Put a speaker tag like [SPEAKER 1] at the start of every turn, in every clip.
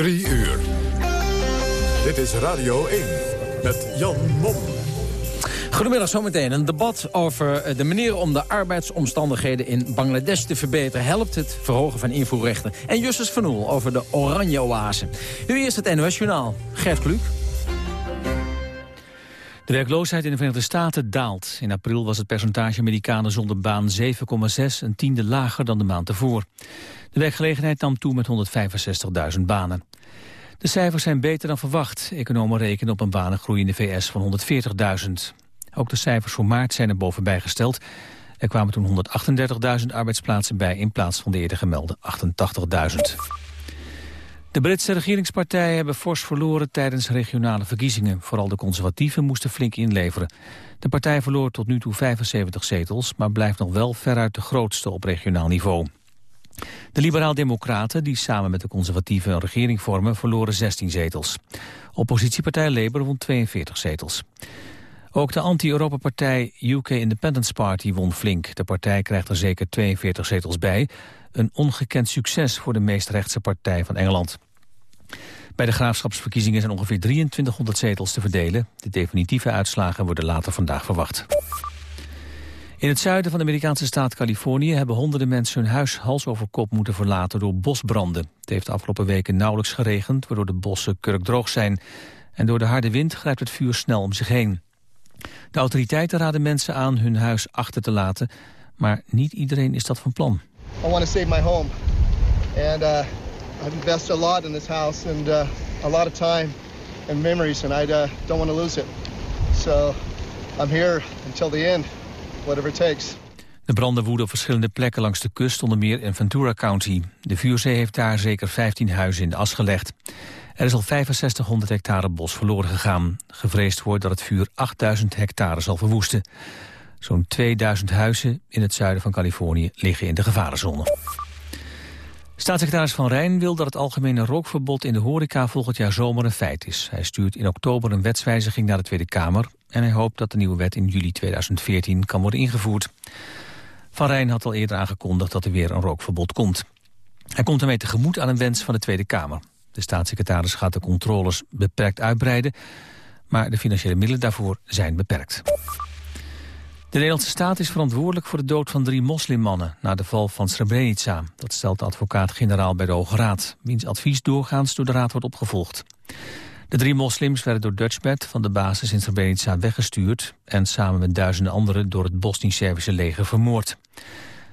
[SPEAKER 1] Drie uur. Dit is Radio 1 met Jan Mom.
[SPEAKER 2] Goedemiddag, zometeen een debat over eh, de manier om de arbeidsomstandigheden in Bangladesh te verbeteren. Helpt het verhogen van invoerrechten? En Justus van Oel over de oranje oase. Nu eerst het NOS Journaal. Gert Kluk.
[SPEAKER 3] De werkloosheid in de Verenigde Staten daalt. In april was het percentage Amerikanen zonder baan 7,6, een tiende lager dan de maand ervoor. De werkgelegenheid nam toe met 165.000 banen. De cijfers zijn beter dan verwacht. Economen rekenen op een banengroei in de VS van 140.000. Ook de cijfers voor maart zijn er bovenbij gesteld. Er kwamen toen 138.000 arbeidsplaatsen bij in plaats van de eerder gemelde 88.000. De Britse regeringspartijen hebben fors verloren tijdens regionale verkiezingen. Vooral de conservatieven moesten flink inleveren. De partij verloor tot nu toe 75 zetels, maar blijft nog wel veruit de grootste op regionaal niveau. De liberaal-democraten, die samen met de conservatieven een regering vormen, verloren 16 zetels. Oppositiepartij Labour won 42 zetels. Ook de anti-Europa-partij UK Independence Party won flink. De partij krijgt er zeker 42 zetels bij. Een ongekend succes voor de meest rechtse partij van Engeland. Bij de graafschapsverkiezingen zijn ongeveer 2300 zetels te verdelen. De definitieve uitslagen worden later vandaag verwacht. In het zuiden van de Amerikaanse staat Californië hebben honderden mensen hun huis hals over kop moeten verlaten door bosbranden. Het heeft de afgelopen weken nauwelijks geregend, waardoor de bossen kurkdroog zijn. En door de harde wind grijpt het vuur snel om zich heen. De autoriteiten raden mensen aan hun huis achter te laten, maar niet iedereen is dat van plan.
[SPEAKER 4] I want to save my home. Uh, I've invested a lot in this house and uh, a lot of time and memories and I uh, don't want to lose it. So I'm here until the end, whatever it takes.
[SPEAKER 3] De branden woeden op verschillende plekken langs de kust, onder meer in Ventura County. De vuurzee heeft daar zeker 15 huizen in de as gelegd. Er is al 6500 hectare bos verloren gegaan. Gevreesd wordt dat het vuur 8000 hectare zal verwoesten. Zo'n 2000 huizen in het zuiden van Californië liggen in de gevarenzone. Staatssecretaris Van Rijn wil dat het algemene rookverbod in de horeca volgend jaar zomer een feit is. Hij stuurt in oktober een wetswijziging naar de Tweede Kamer en hij hoopt dat de nieuwe wet in juli 2014 kan worden ingevoerd. Van Rijn had al eerder aangekondigd dat er weer een rookverbod komt. Hij komt ermee tegemoet aan een wens van de Tweede Kamer. De staatssecretaris gaat de controles beperkt uitbreiden, maar de financiële middelen daarvoor zijn beperkt. De Nederlandse staat is verantwoordelijk voor de dood van drie moslimmannen... na de val van Srebrenica. Dat stelt de advocaat-generaal bij de Hoge Raad... wiens advies doorgaans door de raad wordt opgevolgd. De drie moslims werden door Dutchbed van de basis in Srebrenica weggestuurd... en samen met duizenden anderen door het Bosnisch-Servische leger vermoord.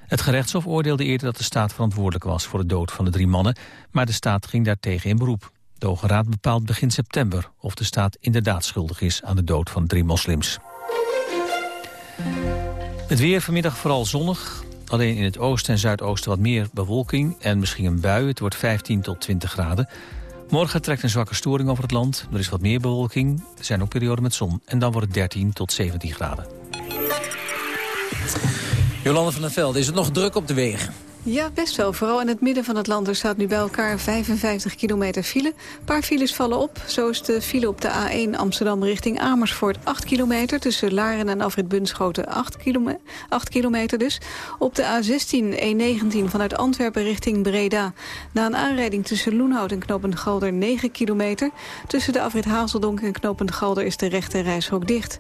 [SPEAKER 3] Het gerechtshof oordeelde eerder dat de staat verantwoordelijk was... voor de dood van de drie mannen, maar de staat ging daartegen in beroep. De Hoge Raad bepaalt begin september of de staat inderdaad schuldig is... aan de dood van drie moslims. Het weer vanmiddag vooral zonnig. Alleen in het oosten en zuidoosten wat meer bewolking en misschien een bui. Het wordt 15 tot 20 graden. Morgen trekt een zwakke storing over het land. Er is wat meer bewolking. Er zijn ook perioden met zon. En dan wordt het 13 tot 17 graden.
[SPEAKER 2] Jolande van der Velde, is het nog druk op de wegen?
[SPEAKER 5] Ja, best wel. Vooral in het midden van het land. Er staat nu bij elkaar 55 kilometer file. Een paar files vallen op. Zo is de file op de A1 Amsterdam richting Amersfoort 8 kilometer. Tussen Laren en Afrit Bunschoten 8, kilome 8 kilometer dus. Op de A16 E19 vanuit Antwerpen richting Breda. Na een aanrijding tussen Loenhout en Knopend Galder 9 kilometer. Tussen de Afrit Hazeldonk en Knopend Galder is de rechte reishok dicht.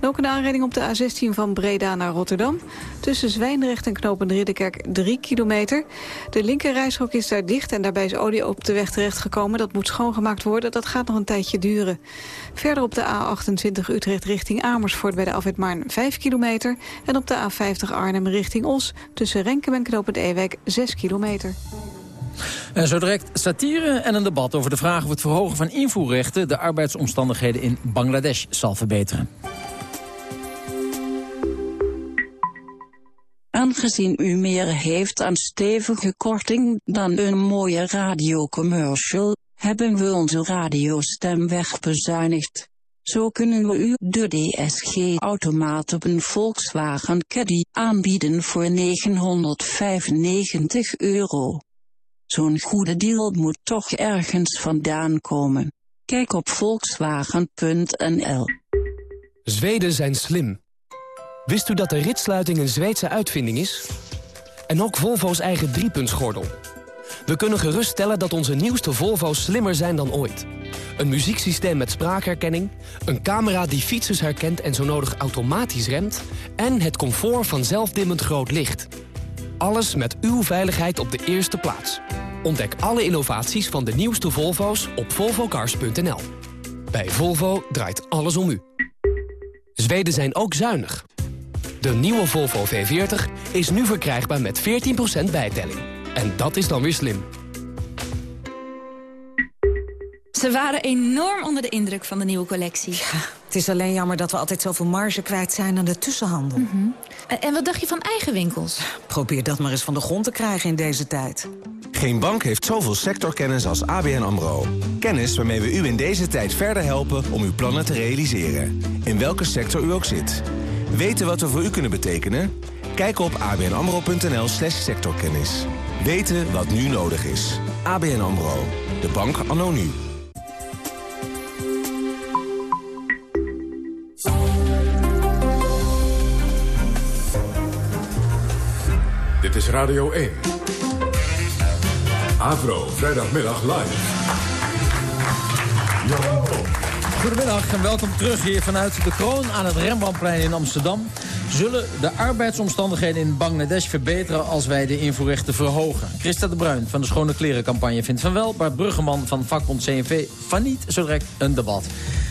[SPEAKER 5] En ook een aanrijding op de A16 van Breda naar Rotterdam. Tussen Zwijndrecht en Knopend Ridderkerk 3 kilometer kilometer. De linkerrijstrook is daar dicht en daarbij is olie op de weg terechtgekomen. Dat moet schoongemaakt worden. Dat gaat nog een tijdje duren. Verder op de A28 Utrecht richting Amersfoort bij de afwit Maarn 5 kilometer. En op de A50 Arnhem richting Os tussen Renkum en Knopend Ewijk 6 kilometer.
[SPEAKER 2] En zo direct satire en een debat over de vraag of het verhogen van invoerrechten... de arbeidsomstandigheden in Bangladesh zal verbeteren.
[SPEAKER 6] Aangezien u meer heeft aan stevige korting dan een mooie radiocommercial, hebben we onze radiostem wegbezuinigd. Zo kunnen we u de DSG-automaat op een Volkswagen Caddy aanbieden voor 995 euro. Zo'n goede deal moet toch ergens vandaan komen. Kijk op volkswagen.nl.
[SPEAKER 7] Zweden zijn slim. Wist u dat de ritsluiting een Zweedse uitvinding is? En ook Volvo's eigen driepuntsgordel. We kunnen geruststellen dat onze nieuwste Volvo's slimmer zijn dan ooit. Een muzieksysteem met spraakherkenning, een camera die fietsers herkent en zo nodig automatisch remt... en het comfort van zelfdimmend groot licht. Alles met uw veiligheid op de eerste plaats. Ontdek alle innovaties van de nieuwste Volvo's op volvocars.nl. Bij Volvo draait alles om u. Zweden zijn ook zuinig. De nieuwe Volvo V40 is nu verkrijgbaar met 14% bijtelling. En dat is dan weer slim.
[SPEAKER 8] Ze waren enorm onder de indruk van de nieuwe collectie.
[SPEAKER 9] Het is alleen jammer dat we altijd zoveel marge kwijt zijn aan de tussenhandel.
[SPEAKER 8] En- En wat dacht je van eigen winkels?
[SPEAKER 9] Probeer dat maar eens van de grond te krijgen in deze tijd.
[SPEAKER 10] Geen bank heeft zoveel sectorkennis als ABN AMRO. Kennis waarmee we u in deze tijd verder helpen om uw plannen te realiseren. In welke sector u ook zit. Weten wat we voor u kunnen betekenen? Kijk op abnamro.nl slash sectorkennis. Weten wat nu nodig is. ABN AMRO. De bank anno nu.
[SPEAKER 1] Dit is Radio 1. Avro, vrijdagmiddag live.
[SPEAKER 2] Goedemiddag en welkom terug hier vanuit de kroon aan het Rembrandtplein in Amsterdam. Zullen de arbeidsomstandigheden in Bangladesh verbeteren als wij de invoerrechten verhogen? Christa de Bruin van de Schone Klerencampagne vindt van wel. Bart Bruggeman van vakbond CNV van niet. Zo direct een debat.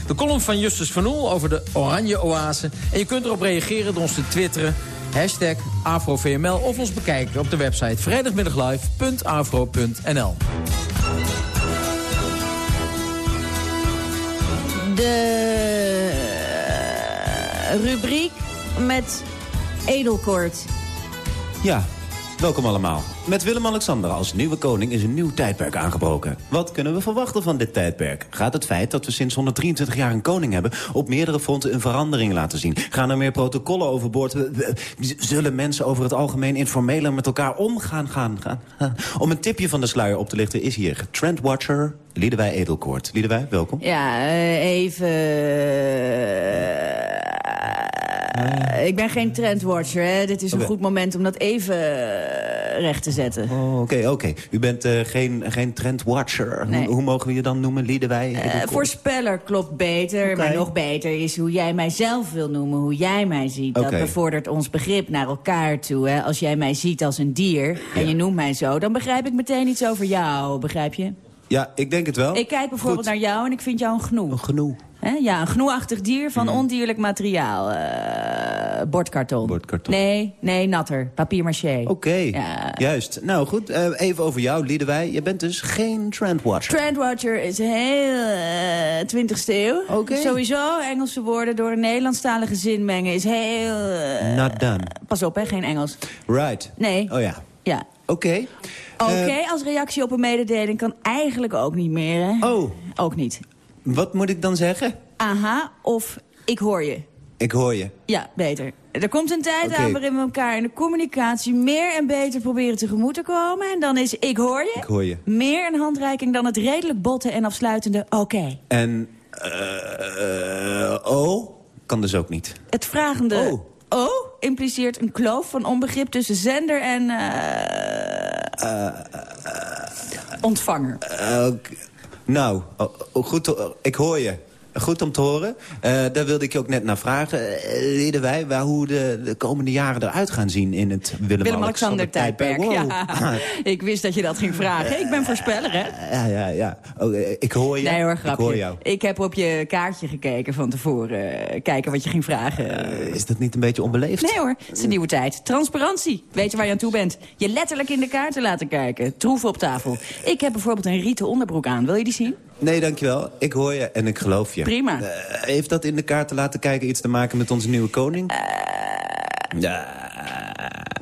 [SPEAKER 2] De column van Justus van Oel over de oranje oase. En je kunt erop reageren door ons te twitteren. Hashtag AfroVML of ons bekijken op de website vrijdagmiddaglive.afro.nl.
[SPEAKER 11] De rubriek met edelkoort.
[SPEAKER 12] Ja, welkom allemaal. Met Willem-Alexander als nieuwe koning is een nieuw tijdperk aangebroken. Wat kunnen we verwachten van dit tijdperk? Gaat het feit dat we sinds 123 jaar een koning hebben... op meerdere fronten een verandering laten zien? Gaan er meer protocollen overboord? Zullen mensen over het algemeen informeler met elkaar omgaan? Gaan, gaan, gaan? Om een tipje van de sluier op te lichten is hier Trendwatcher Liedewij Edelkoort. Liedewij, welkom.
[SPEAKER 11] Ja, eh, even... eh, ik ben geen trendwatcher, hè. Dit is een goed moment om dat even eh, recht te zetten.
[SPEAKER 12] Oh, Oké, oké. U bent geen, geen trendwatcher.
[SPEAKER 11] Nee.
[SPEAKER 12] Hoe, hoe mogen we je dan noemen, Liedewij
[SPEAKER 11] voorspeller klopt beter, maar nog beter is hoe jij mij zelf wil noemen, hoe jij mij ziet. Dat bevordert ons begrip naar elkaar toe. Hè. Als jij mij ziet als een dier en je noemt mij zo, dan begrijp ik meteen iets over jou, begrijp je?
[SPEAKER 12] Ja, ik denk het wel.
[SPEAKER 11] Ik kijk bijvoorbeeld
[SPEAKER 12] Goed.
[SPEAKER 11] naar jou en ik vind jou een gnoe.
[SPEAKER 12] Een genoeg.
[SPEAKER 11] Hè? Ja, een gnoeachtig dier van ondierlijk materiaal. Eh, bordkarton.
[SPEAKER 12] Bordkarton.
[SPEAKER 11] Nee, nee, natter. Papier maché.
[SPEAKER 12] Oké,
[SPEAKER 11] Ja.
[SPEAKER 12] juist. Nou goed, eh, even over jou, Liedewij. Je bent dus geen trendwatcher.
[SPEAKER 11] Trendwatcher is heel eh 20ste eeuw.
[SPEAKER 12] Oké.
[SPEAKER 11] Sowieso Engelse woorden door een Nederlandstalige zin mengen is heel... eh,
[SPEAKER 12] Not done.
[SPEAKER 11] Pas op, hè, geen Engels.
[SPEAKER 12] Right.
[SPEAKER 11] Nee.
[SPEAKER 12] Oh ja.
[SPEAKER 11] Ja.
[SPEAKER 12] Oké.
[SPEAKER 11] Oké,
[SPEAKER 12] Eh,
[SPEAKER 11] als reactie op een mededeling kan eigenlijk ook niet meer, hè?
[SPEAKER 12] oh,
[SPEAKER 11] Ook niet.
[SPEAKER 12] wat moet ik dan zeggen?
[SPEAKER 11] Aha, of ik hoor je.
[SPEAKER 12] Ik hoor je.
[SPEAKER 11] Ja, beter. Er komt een tijd aan waarin we elkaar in de communicatie meer en beter proberen tegemoet te komen. En dan is ik hoor je,
[SPEAKER 12] Ik hoor je.
[SPEAKER 11] meer een handreiking dan het redelijk botte en afsluitende oké.
[SPEAKER 12] En, eh, oh, kan dus ook niet.
[SPEAKER 11] Het vragende
[SPEAKER 12] Oh.
[SPEAKER 11] Oh impliceert een kloof van onbegrip tussen zender en eh, ontvanger.
[SPEAKER 12] Eh, oké. nou, goed, ik hoor je. Goed om te horen. Eh, daar wilde ik je ook net naar vragen. Eh, Liedewij, waar hoe de, de komende jaren eruit gaan zien in het Willem-Alexander-tijdperk. Wow.
[SPEAKER 11] Ja, ik wist dat je dat ging vragen. Ik ben voorspeller, hè?
[SPEAKER 12] Ja, ja, ja. Oh, eh, ik hoor je.
[SPEAKER 11] Nee hoor,
[SPEAKER 12] Ik
[SPEAKER 11] grapje.
[SPEAKER 12] hoor jou.
[SPEAKER 11] Ik heb op je kaartje gekeken van tevoren. eh, kijken wat je ging vragen.
[SPEAKER 12] Eh, is dat niet een beetje onbeleefd?
[SPEAKER 11] Nee hoor, het is een nieuwe tijd. Transparantie. Weet je waar je aan toe bent? Je letterlijk in de kaarten laten kijken. Troeven op tafel. Ik heb bijvoorbeeld een rieten onderbroek aan. Wil je die zien?
[SPEAKER 12] Nee, dankjewel. Ik hoor je en ik geloof je.
[SPEAKER 11] Prima.
[SPEAKER 12] Eh, heeft dat in de kaart te laten kijken iets te maken met onze nieuwe koning?
[SPEAKER 11] Eh.
[SPEAKER 12] Ja,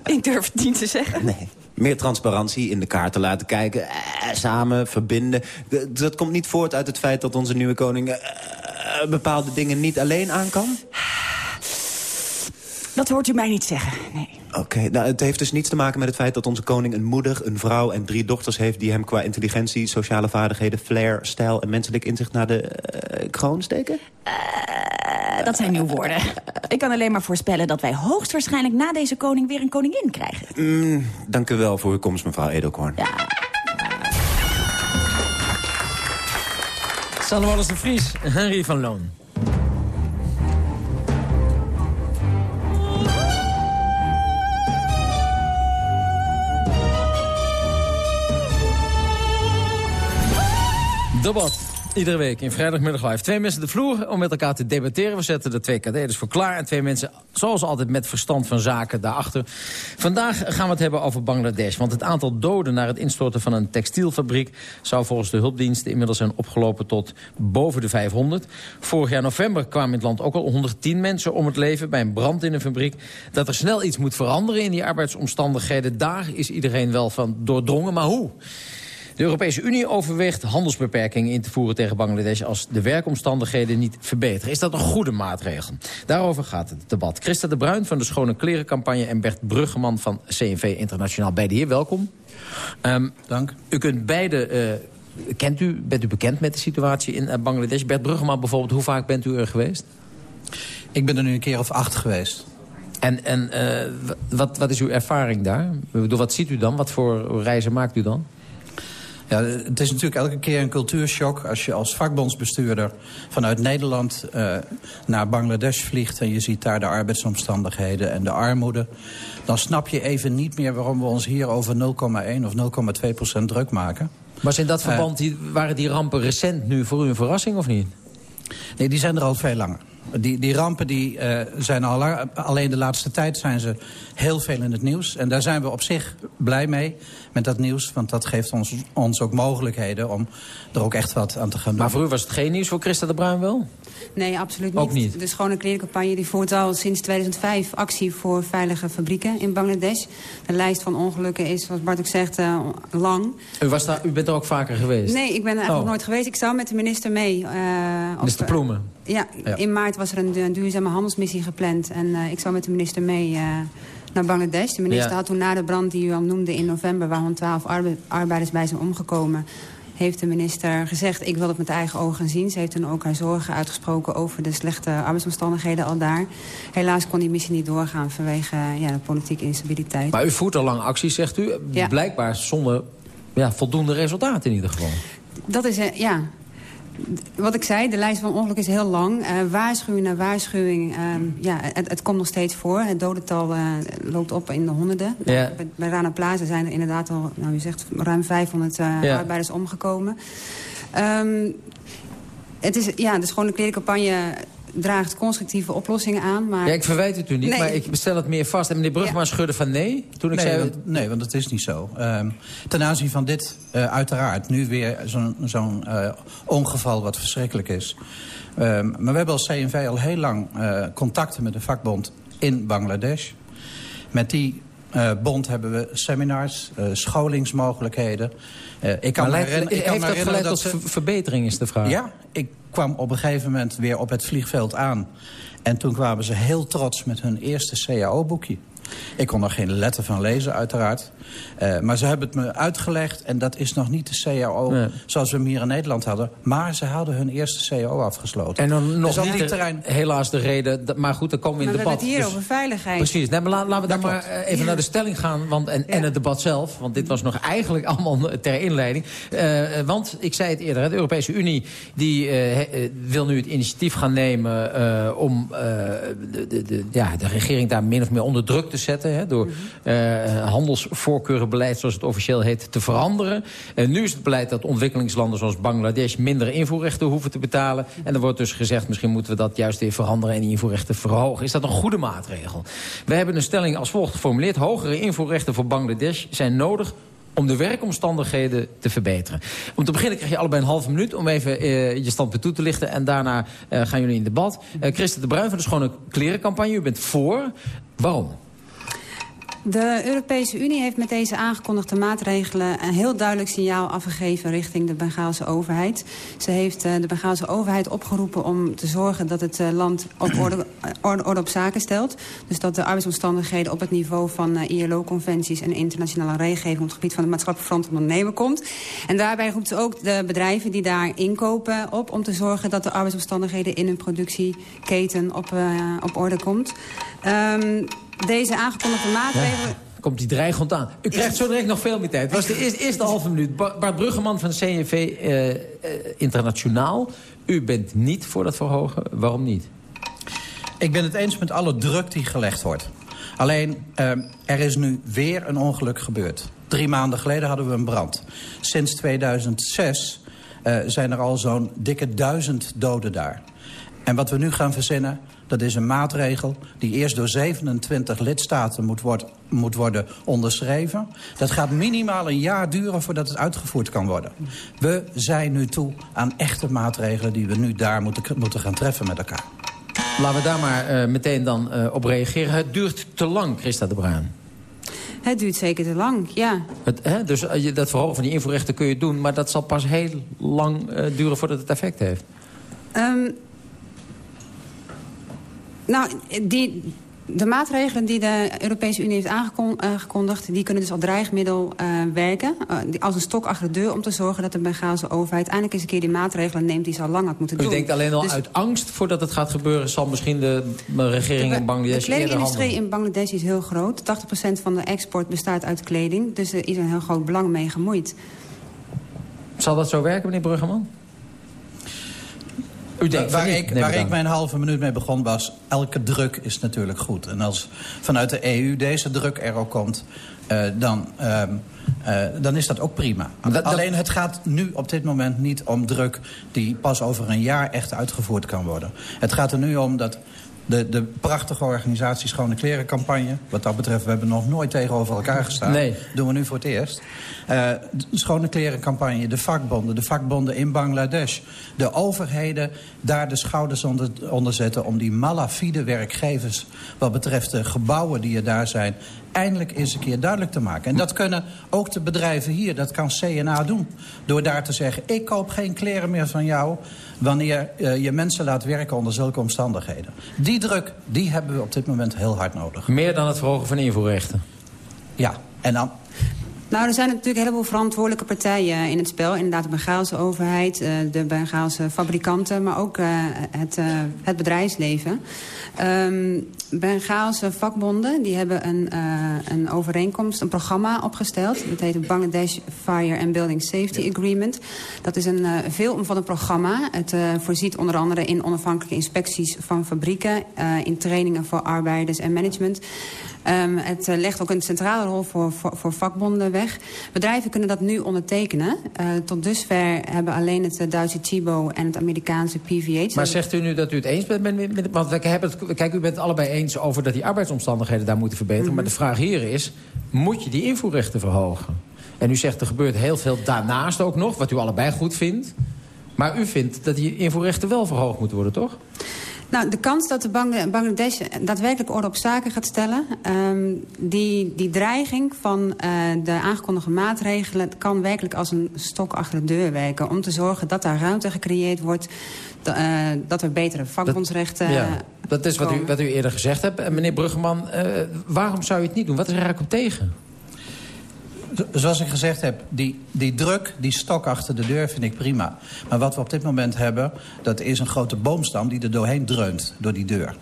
[SPEAKER 11] Ik durf het niet te zeggen.
[SPEAKER 12] nee. Meer transparantie in de kaart te laten kijken. Eh, samen, verbinden. Dat komt niet voort uit het feit dat onze nieuwe koning... bepaalde dingen niet alleen aan kan?
[SPEAKER 11] Dat hoort u mij niet zeggen. Nee.
[SPEAKER 12] Oké, nou, het heeft dus niets te maken met het feit dat onze koning een moeder, een vrouw en drie dochters heeft... die hem qua intelligentie, sociale vaardigheden, flair, stijl en menselijk inzicht naar de eh, kroon steken?
[SPEAKER 11] Eh, dat zijn nieuwe woorden. Ik kan alleen maar voorspellen dat wij hoogstwaarschijnlijk na deze koning weer een koningin krijgen.
[SPEAKER 12] Mm, dank u wel voor uw komst, mevrouw Edelkorn.
[SPEAKER 11] Ja.
[SPEAKER 2] Sanne alles de Vries, Henry van Loon. Debat. Iedere week in vrijdagmiddag live. Twee mensen de vloer om met elkaar te debatteren. We zetten de twee cadeautjes voor klaar. En twee mensen, zoals altijd, met verstand van zaken daarachter. Vandaag gaan we het hebben over Bangladesh. Want het aantal doden na het instorten van een textielfabriek... zou volgens de hulpdiensten inmiddels zijn opgelopen tot boven de 500. Vorig jaar november kwamen in het land ook al 110 mensen om het leven... bij een brand in een fabriek. Dat er snel iets moet veranderen in die arbeidsomstandigheden... daar is iedereen wel van doordrongen. Maar hoe? De Europese Unie overweegt handelsbeperkingen in te voeren tegen Bangladesh... als de werkomstandigheden niet verbeteren. Is dat een goede maatregel? Daarover gaat het debat. Christa de Bruin van de Schone Klerencampagne... en Bert Bruggeman van CNV Internationaal. Beide hier, welkom. Um, Dank. U kunt beide... Uh, kent u, bent u bekend met de situatie in uh, Bangladesh? Bert Bruggeman bijvoorbeeld, hoe vaak bent u er geweest?
[SPEAKER 13] Ik ben er nu een keer of acht geweest.
[SPEAKER 2] En, en uh, wat, wat is uw ervaring daar? Wat ziet u dan? Wat voor reizen maakt u dan?
[SPEAKER 13] Ja, het is natuurlijk elke keer een cultuurshock als je als vakbondsbestuurder vanuit Nederland uh, naar Bangladesh vliegt en je ziet daar de arbeidsomstandigheden en de armoede. Dan snap je even niet meer waarom we ons hier over 0,1 of 0,2 procent druk maken.
[SPEAKER 2] Maar in dat eh, verband die, waren die rampen recent nu voor u een verrassing of niet?
[SPEAKER 13] Nee, die zijn er al veel langer. Die, die rampen die, uh, zijn al lang, alleen de laatste tijd zijn ze heel veel in het nieuws. En daar zijn we op zich blij mee met dat nieuws. Want dat geeft ons, ons ook mogelijkheden om er ook echt wat aan te gaan doen.
[SPEAKER 2] Maar voor u was het geen nieuws, voor Christa de Bruin wel?
[SPEAKER 14] Nee, absoluut niet.
[SPEAKER 2] Ook niet.
[SPEAKER 14] De Schone Klerencampagne die voert al sinds 2005 actie voor veilige fabrieken in Bangladesh. De lijst van ongelukken is, zoals Bart ook zegt, uh, lang.
[SPEAKER 2] U, was daar, u bent er ook vaker geweest?
[SPEAKER 14] Nee, ik ben er eigenlijk oh. nooit geweest. Ik zou met de minister mee. Uh,
[SPEAKER 2] minister Ploemen?
[SPEAKER 14] Ja, ja, in maart was er een, een duurzame handelsmissie gepland. En uh, ik zou met de minister mee uh, naar Bangladesh. De minister ja. had toen na de brand die u al noemde in november... waar 112 arbe arbeiders bij zijn omgekomen... heeft de minister gezegd, ik wil het met eigen ogen zien. Ze heeft toen ook haar zorgen uitgesproken over de slechte arbeidsomstandigheden al daar. Helaas kon die missie niet doorgaan vanwege ja, de politieke instabiliteit.
[SPEAKER 2] Maar u voert al lang acties, zegt u. Ja. Blijkbaar zonder ja, voldoende resultaten in ieder geval.
[SPEAKER 14] Dat is, ja, wat ik zei, de lijst van ongeluk is heel lang. Uh, waarschuwing na waarschuwing, uh, ja, het, het, komt nog steeds voor. Het dodental uh, loopt op in de honderden. Ja. Bij, bij, Rana Plaza zijn er inderdaad al, nou, u zegt, ruim 500 ja. arbeiders omgekomen. Um, het is, ja, de Schone Klerencampagne draagt constructieve oplossingen aan. Maar...
[SPEAKER 2] Ja, ik verwijt het u niet, nee. maar ik bestel het meer vast. En meneer Brugman ja. schudde van nee, toen ik
[SPEAKER 13] nee,
[SPEAKER 2] zei...
[SPEAKER 13] Want, nee, want dat is niet zo. Um, ten aanzien van dit, uh, uiteraard, nu weer zo'n zo'n uh, ongeval wat verschrikkelijk is. Um, maar we hebben als CNV al heel lang uh, contacten met de vakbond in Bangladesh. Met die uh, bond hebben we seminars, uh, scholingsmogelijkheden.
[SPEAKER 2] Uh, ik kan maar ik kan heeft dat geleid tot ze... verbetering, is de vraag?
[SPEAKER 13] Ja, ik kwam op een gegeven moment weer op het vliegveld aan. En toen kwamen ze heel trots met hun eerste CAO-boekje. Ik kon er geen letter van lezen, uiteraard. Uh, maar ze hebben het me uitgelegd. En dat is nog niet de CAO nee. zoals we hem hier in Nederland hadden. Maar ze hadden hun eerste CAO afgesloten.
[SPEAKER 2] En dan nog dus niet de, terrein... helaas de reden. Dat, maar goed, dan komen we in
[SPEAKER 14] maar
[SPEAKER 2] debat.
[SPEAKER 14] we hebben het hier dus, over veiligheid.
[SPEAKER 2] Precies. Nee, maar laten we dan maar uh, even ja. naar de stelling gaan. Want, en, ja. en het debat zelf. Want dit was nog eigenlijk allemaal ter inleiding. Uh, want, ik zei het eerder, de Europese Unie... die wil nu het initiatief gaan nemen... om de, de, de, ja, de regering daar min of meer onder druk te zetten. Hè, door uh, handelsvoorkeurenbeleid, zoals het officieel heet, te veranderen. En nu is het beleid dat ontwikkelingslanden zoals Bangladesh... minder invoerrechten hoeven te betalen. En er wordt dus gezegd, misschien moeten we dat juist weer veranderen... en die invoerrechten verhogen. Is dat een goede maatregel? We hebben een stelling als volgt geformuleerd. Hogere invoerrechten voor Bangladesh zijn nodig om de werkomstandigheden te verbeteren. Om te beginnen krijg je allebei een halve minuut om even uh, je standpunt toe te lichten. En daarna uh, gaan jullie in debat. Uh, Christen de Bruin van de Schone Klerencampagne, u bent voor. Waarom?
[SPEAKER 14] De Europese Unie heeft met deze aangekondigde maatregelen... een heel duidelijk signaal afgegeven richting de Bengaalse overheid. Ze heeft uh, de Bengaalse overheid opgeroepen om te zorgen... dat het uh, land op orde, orde, op zaken stelt. Dus dat de arbeidsomstandigheden op het niveau van uh, ILO-conventies... en internationale regelgeving op het gebied van de maatschappelijke front ondernemen komt. En daarbij roept ze ook de bedrijven die daar inkopen op... om te zorgen dat de arbeidsomstandigheden in hun productieketen op, op orde komt. Um, deze aangekondigde maatregelen...
[SPEAKER 2] komt die dreigend aan. U krijgt zo direct nog veel meer tijd. Het was de eerste, eerste halve minuut. Bart Bruggeman van CNV uh, uh, Internationaal. U bent niet voor dat verhogen. Waarom niet?
[SPEAKER 13] Ik ben het eens met alle druk die gelegd wordt. Alleen, uh, er is nu weer een ongeluk gebeurd. Drie maanden geleden hadden we een brand. Sinds 2006 uh, zijn er al zo'n dikke duizend doden daar. En wat we nu gaan verzinnen, dat is een maatregel die eerst door 27 lidstaten moet, wordt, moet worden onderschreven. Dat gaat minimaal een jaar duren voordat het uitgevoerd kan worden. We zijn nu toe aan echte maatregelen die we nu daar moeten, moeten gaan treffen met elkaar.
[SPEAKER 2] Laten we daar maar uh, meteen dan uh, op reageren. Het duurt te lang, Christa de Bruin.
[SPEAKER 14] Het duurt zeker te lang, ja.
[SPEAKER 2] Het, hè, dus uh, dat verhogen van die invoerrechten kun je doen... maar dat zal pas heel lang duren voordat het effect heeft.
[SPEAKER 14] Um, nou, die, de maatregelen die de Europese Unie heeft aangekondigd... die kunnen dus als dreigmiddel uh, werken. Uh, als een stok achter de deur om te zorgen dat de Bengaalse overheid... eindelijk eens een keer die maatregelen neemt die ze al lang had moeten
[SPEAKER 2] U
[SPEAKER 14] doen.
[SPEAKER 2] U denkt alleen al dus, uit angst voordat het gaat gebeuren... zal misschien de regering
[SPEAKER 14] de,
[SPEAKER 2] in Bangladesh
[SPEAKER 14] De kledingindustrie in Bangladesh is heel groot. 80% van de export bestaat uit kleding. Dus er is een heel groot belang mee gemoeid.
[SPEAKER 2] Zal dat zo werken, meneer Bruggeman?
[SPEAKER 13] U denkt waar ik, waar ik mijn halve minuut mee begon was... elke druk is natuurlijk goed. En als vanuit de EU deze druk er ook komt... Uh, dan, uh, uh, dan is dat ook prima. Dat, Alleen het gaat nu op dit moment niet om druk... die pas over een jaar echt uitgevoerd kan worden. Het gaat er nu om dat de, de prachtige organisatie Schone Klerencampagne. Wat dat betreft, we hebben nog nooit tegenover elkaar gestaan.
[SPEAKER 2] Nee.
[SPEAKER 13] Doen we nu voor het eerst. Uh, de Schone Klerencampagne, de vakbonden, de vakbonden in Bangladesh. De overheden daar de schouders onder, onder zetten... om die malafide werkgevers, wat betreft de gebouwen die er daar zijn... eindelijk eens een keer duidelijk te maken. En dat kunnen ook de bedrijven hier, dat kan CNA doen. Door daar te zeggen, ik koop geen kleren meer van jou... wanneer uh, je mensen laat werken onder zulke omstandigheden. Die druk, die hebben we op dit moment heel hard nodig.
[SPEAKER 2] Meer dan het verhogen van invoerrechten?
[SPEAKER 13] Ja, en dan...
[SPEAKER 14] Nou, er zijn natuurlijk een heleboel verantwoordelijke partijen in het spel. Inderdaad de Bengaalse overheid, de Bengaalse fabrikanten... maar ook uh, het, het bedrijfsleven. Um, Bengaalse vakbonden die hebben een, een overeenkomst, een programma opgesteld. Dat heet het Bangladesh Fire and Building Safety Agreement. Dat is een veelomvattend programma. Het voorziet onder andere in onafhankelijke inspecties van fabrieken... in trainingen voor arbeiders en management... Um, het uh, legt ook een centrale rol voor, voor, voor, vakbonden weg. Bedrijven kunnen dat nu ondertekenen. Uh, tot dusver hebben alleen het uh, Duitse Chibo en het Amerikaanse PVH...
[SPEAKER 2] Maar zegt u nu dat u het eens bent met... met, met want we hebben het, kijk, u bent het allebei eens over dat die arbeidsomstandigheden daar moeten verbeteren. Mm -hmm. Maar de vraag hier is, moet je die invoerrechten verhogen? En u zegt er gebeurt heel veel daarnaast ook nog, wat u allebei goed vindt. Maar u vindt dat die invoerrechten wel verhoogd moeten worden, toch?
[SPEAKER 14] Nou, de kans dat de Bangladesh daadwerkelijk orde op zaken gaat stellen... Um, die, die dreiging van uh, de aangekondigde maatregelen... kan werkelijk als een stok achter de deur werken... om te zorgen dat daar ruimte gecreëerd wordt... Uh, dat er betere vakbondsrechten
[SPEAKER 2] dat, ja, dat is wat u, wat u eerder gezegd hebt. Meneer Bruggeman, uh, waarom zou je het niet doen? Wat is er eigenlijk op tegen?
[SPEAKER 13] Zoals ik gezegd heb, die, die druk, die stok achter de deur vind ik prima. Maar wat we op dit moment hebben, dat is een grote boomstam die er doorheen dreunt, door die deur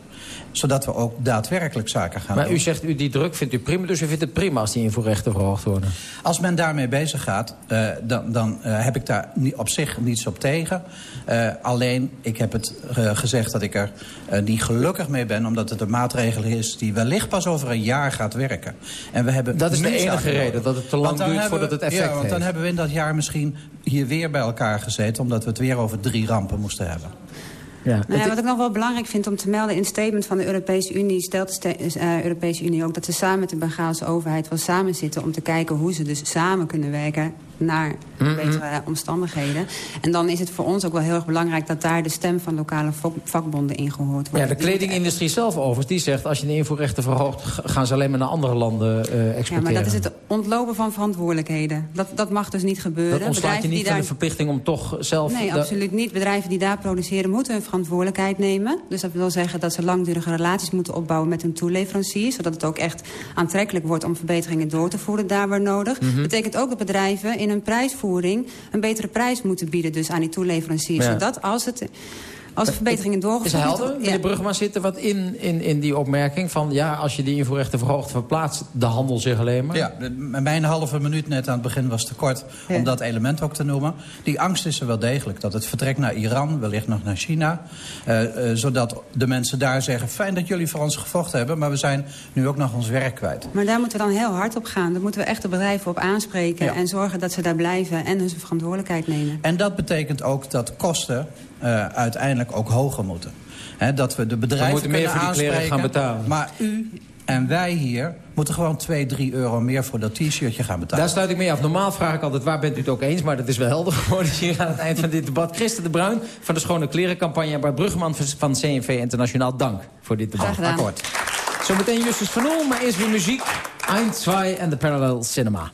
[SPEAKER 13] zodat we ook daadwerkelijk zaken gaan
[SPEAKER 2] maar
[SPEAKER 13] doen.
[SPEAKER 2] u zegt, u die druk vindt u prima, dus u vindt het prima als die invoerrechten verhoogd worden?
[SPEAKER 13] Als men daarmee bezig gaat, uh, dan, dan uh, heb ik daar op zich niets op tegen. Uh, alleen, ik heb het gezegd dat ik er niet gelukkig mee ben... omdat het een maatregel is die wellicht pas over een jaar gaat werken. En we hebben
[SPEAKER 2] dat is de enige reden, dat het te lang duurt voordat het effect
[SPEAKER 13] heeft. Ja, want dan
[SPEAKER 2] heeft.
[SPEAKER 13] hebben we in dat jaar misschien hier weer bij elkaar gezeten... omdat we het weer over drie rampen moesten hebben.
[SPEAKER 14] Ja. Nou ja, wat ik nog wel belangrijk vind om te melden... in het statement van de Europese Unie stelt de uh, Europese Unie ook... dat ze samen met de Bengaalse overheid wel samen zitten... om te kijken hoe ze dus samen kunnen werken naar -hmm. betere omstandigheden. En dan is het voor ons ook wel heel erg belangrijk... dat daar de stem van lokale vakbonden in gehoord wordt.
[SPEAKER 2] Ja, de kledingindustrie zelf overigens, die zegt... als je de invoerrechten verhoogt, gaan ze alleen maar naar andere landen uh, exporteren.
[SPEAKER 14] Ja, maar dat is het ontlopen van verantwoordelijkheden. Dat, dat mag dus niet gebeuren.
[SPEAKER 2] Dat ontslaat je niet van daar... de verplichting om toch zelf...
[SPEAKER 14] Nee, absoluut niet. Bedrijven die daar produceren moeten hun verantwoordelijkheid nemen. Dus dat wil zeggen dat ze langdurige relaties moeten opbouwen met hun toeleveranciers. Zodat het ook echt aantrekkelijk wordt om verbeteringen door te voeren daar waar nodig. Dat mm -hmm. betekent ook dat bedrijven in hun prijsvoering een betere prijs moeten bieden dus aan die toeleveranciers. Ja. Zodat als het Als de verbeteringen doorgevoerd...
[SPEAKER 15] Is helder?
[SPEAKER 14] Ja.
[SPEAKER 15] Meneer Brugman, zit er wat in, in, in die opmerking van... ja, als je die invoerrechten verhoogt, verplaatst de handel zich alleen maar?
[SPEAKER 13] Ja, mijn halve minuut net aan het begin was te kort
[SPEAKER 14] Ja.
[SPEAKER 13] om dat element ook te noemen. Die angst is er wel degelijk. Dat het vertrek naar Iran, wellicht nog naar China. eh, eh, zodat de mensen daar zeggen, fijn dat jullie voor ons gevochten hebben... maar we zijn nu ook nog ons werk kwijt.
[SPEAKER 14] Maar daar moeten we dan heel hard op gaan. Daar moeten we echt de bedrijven op aanspreken...
[SPEAKER 13] Ja.
[SPEAKER 14] en zorgen dat ze daar blijven en hun verantwoordelijkheid nemen.
[SPEAKER 13] En dat betekent ook dat kosten eh, uiteindelijk ook hoger moeten. Hè, dat we de bedrijven
[SPEAKER 15] moeten meer
[SPEAKER 13] kunnen
[SPEAKER 15] voor die kleren
[SPEAKER 13] aanspreken.
[SPEAKER 15] gaan betalen.
[SPEAKER 13] Maar u en wij hier moeten gewoon 2, 3 euro meer voor dat t-shirtje gaan betalen.
[SPEAKER 15] Daar sluit ik mee af. Normaal vraag ik altijd waar bent u het ook eens, maar dat is wel helder geworden hier aan het eind van dit debat. Christen de Bruin van de Schone Klerencampagne en Bart Bruggeman van CNV Internationaal. Dank voor dit debat. Akkoord. Zometeen Justus van Oel, maar eerst weer muziek. 1, 2 en de Parallel Cinema.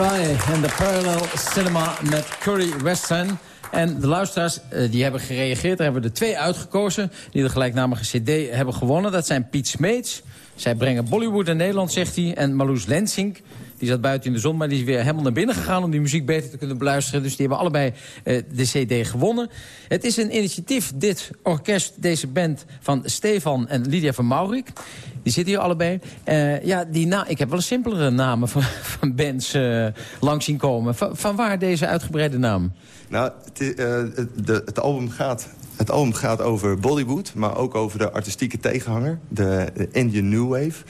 [SPEAKER 15] I2 en de Parallel Cinema met Curry Western. En de luisteraars eh, die hebben gereageerd. Daar hebben we twee uitgekozen die de gelijknamige cd hebben gewonnen. Dat zijn Piet Smeets. Zij brengen Bollywood in Nederland, zegt hij. En Marloes Lensink. Die zat buiten in de zon, maar die is weer helemaal naar binnen gegaan... om die muziek beter te kunnen beluisteren. Dus die hebben allebei eh, de cd gewonnen. Het is een initiatief, dit orkest, deze band... van Stefan en Lydia van Maurik. Die zitten hier allebei. Eh, ja, die na ik heb wel een simpelere namen van, van bands eh, langs zien komen. Van, waar deze uitgebreide naam?
[SPEAKER 16] Nou, het, het, album gaat, het album gaat over Bollywood, maar ook over de artistieke tegenhanger, de, de Indian New Wave.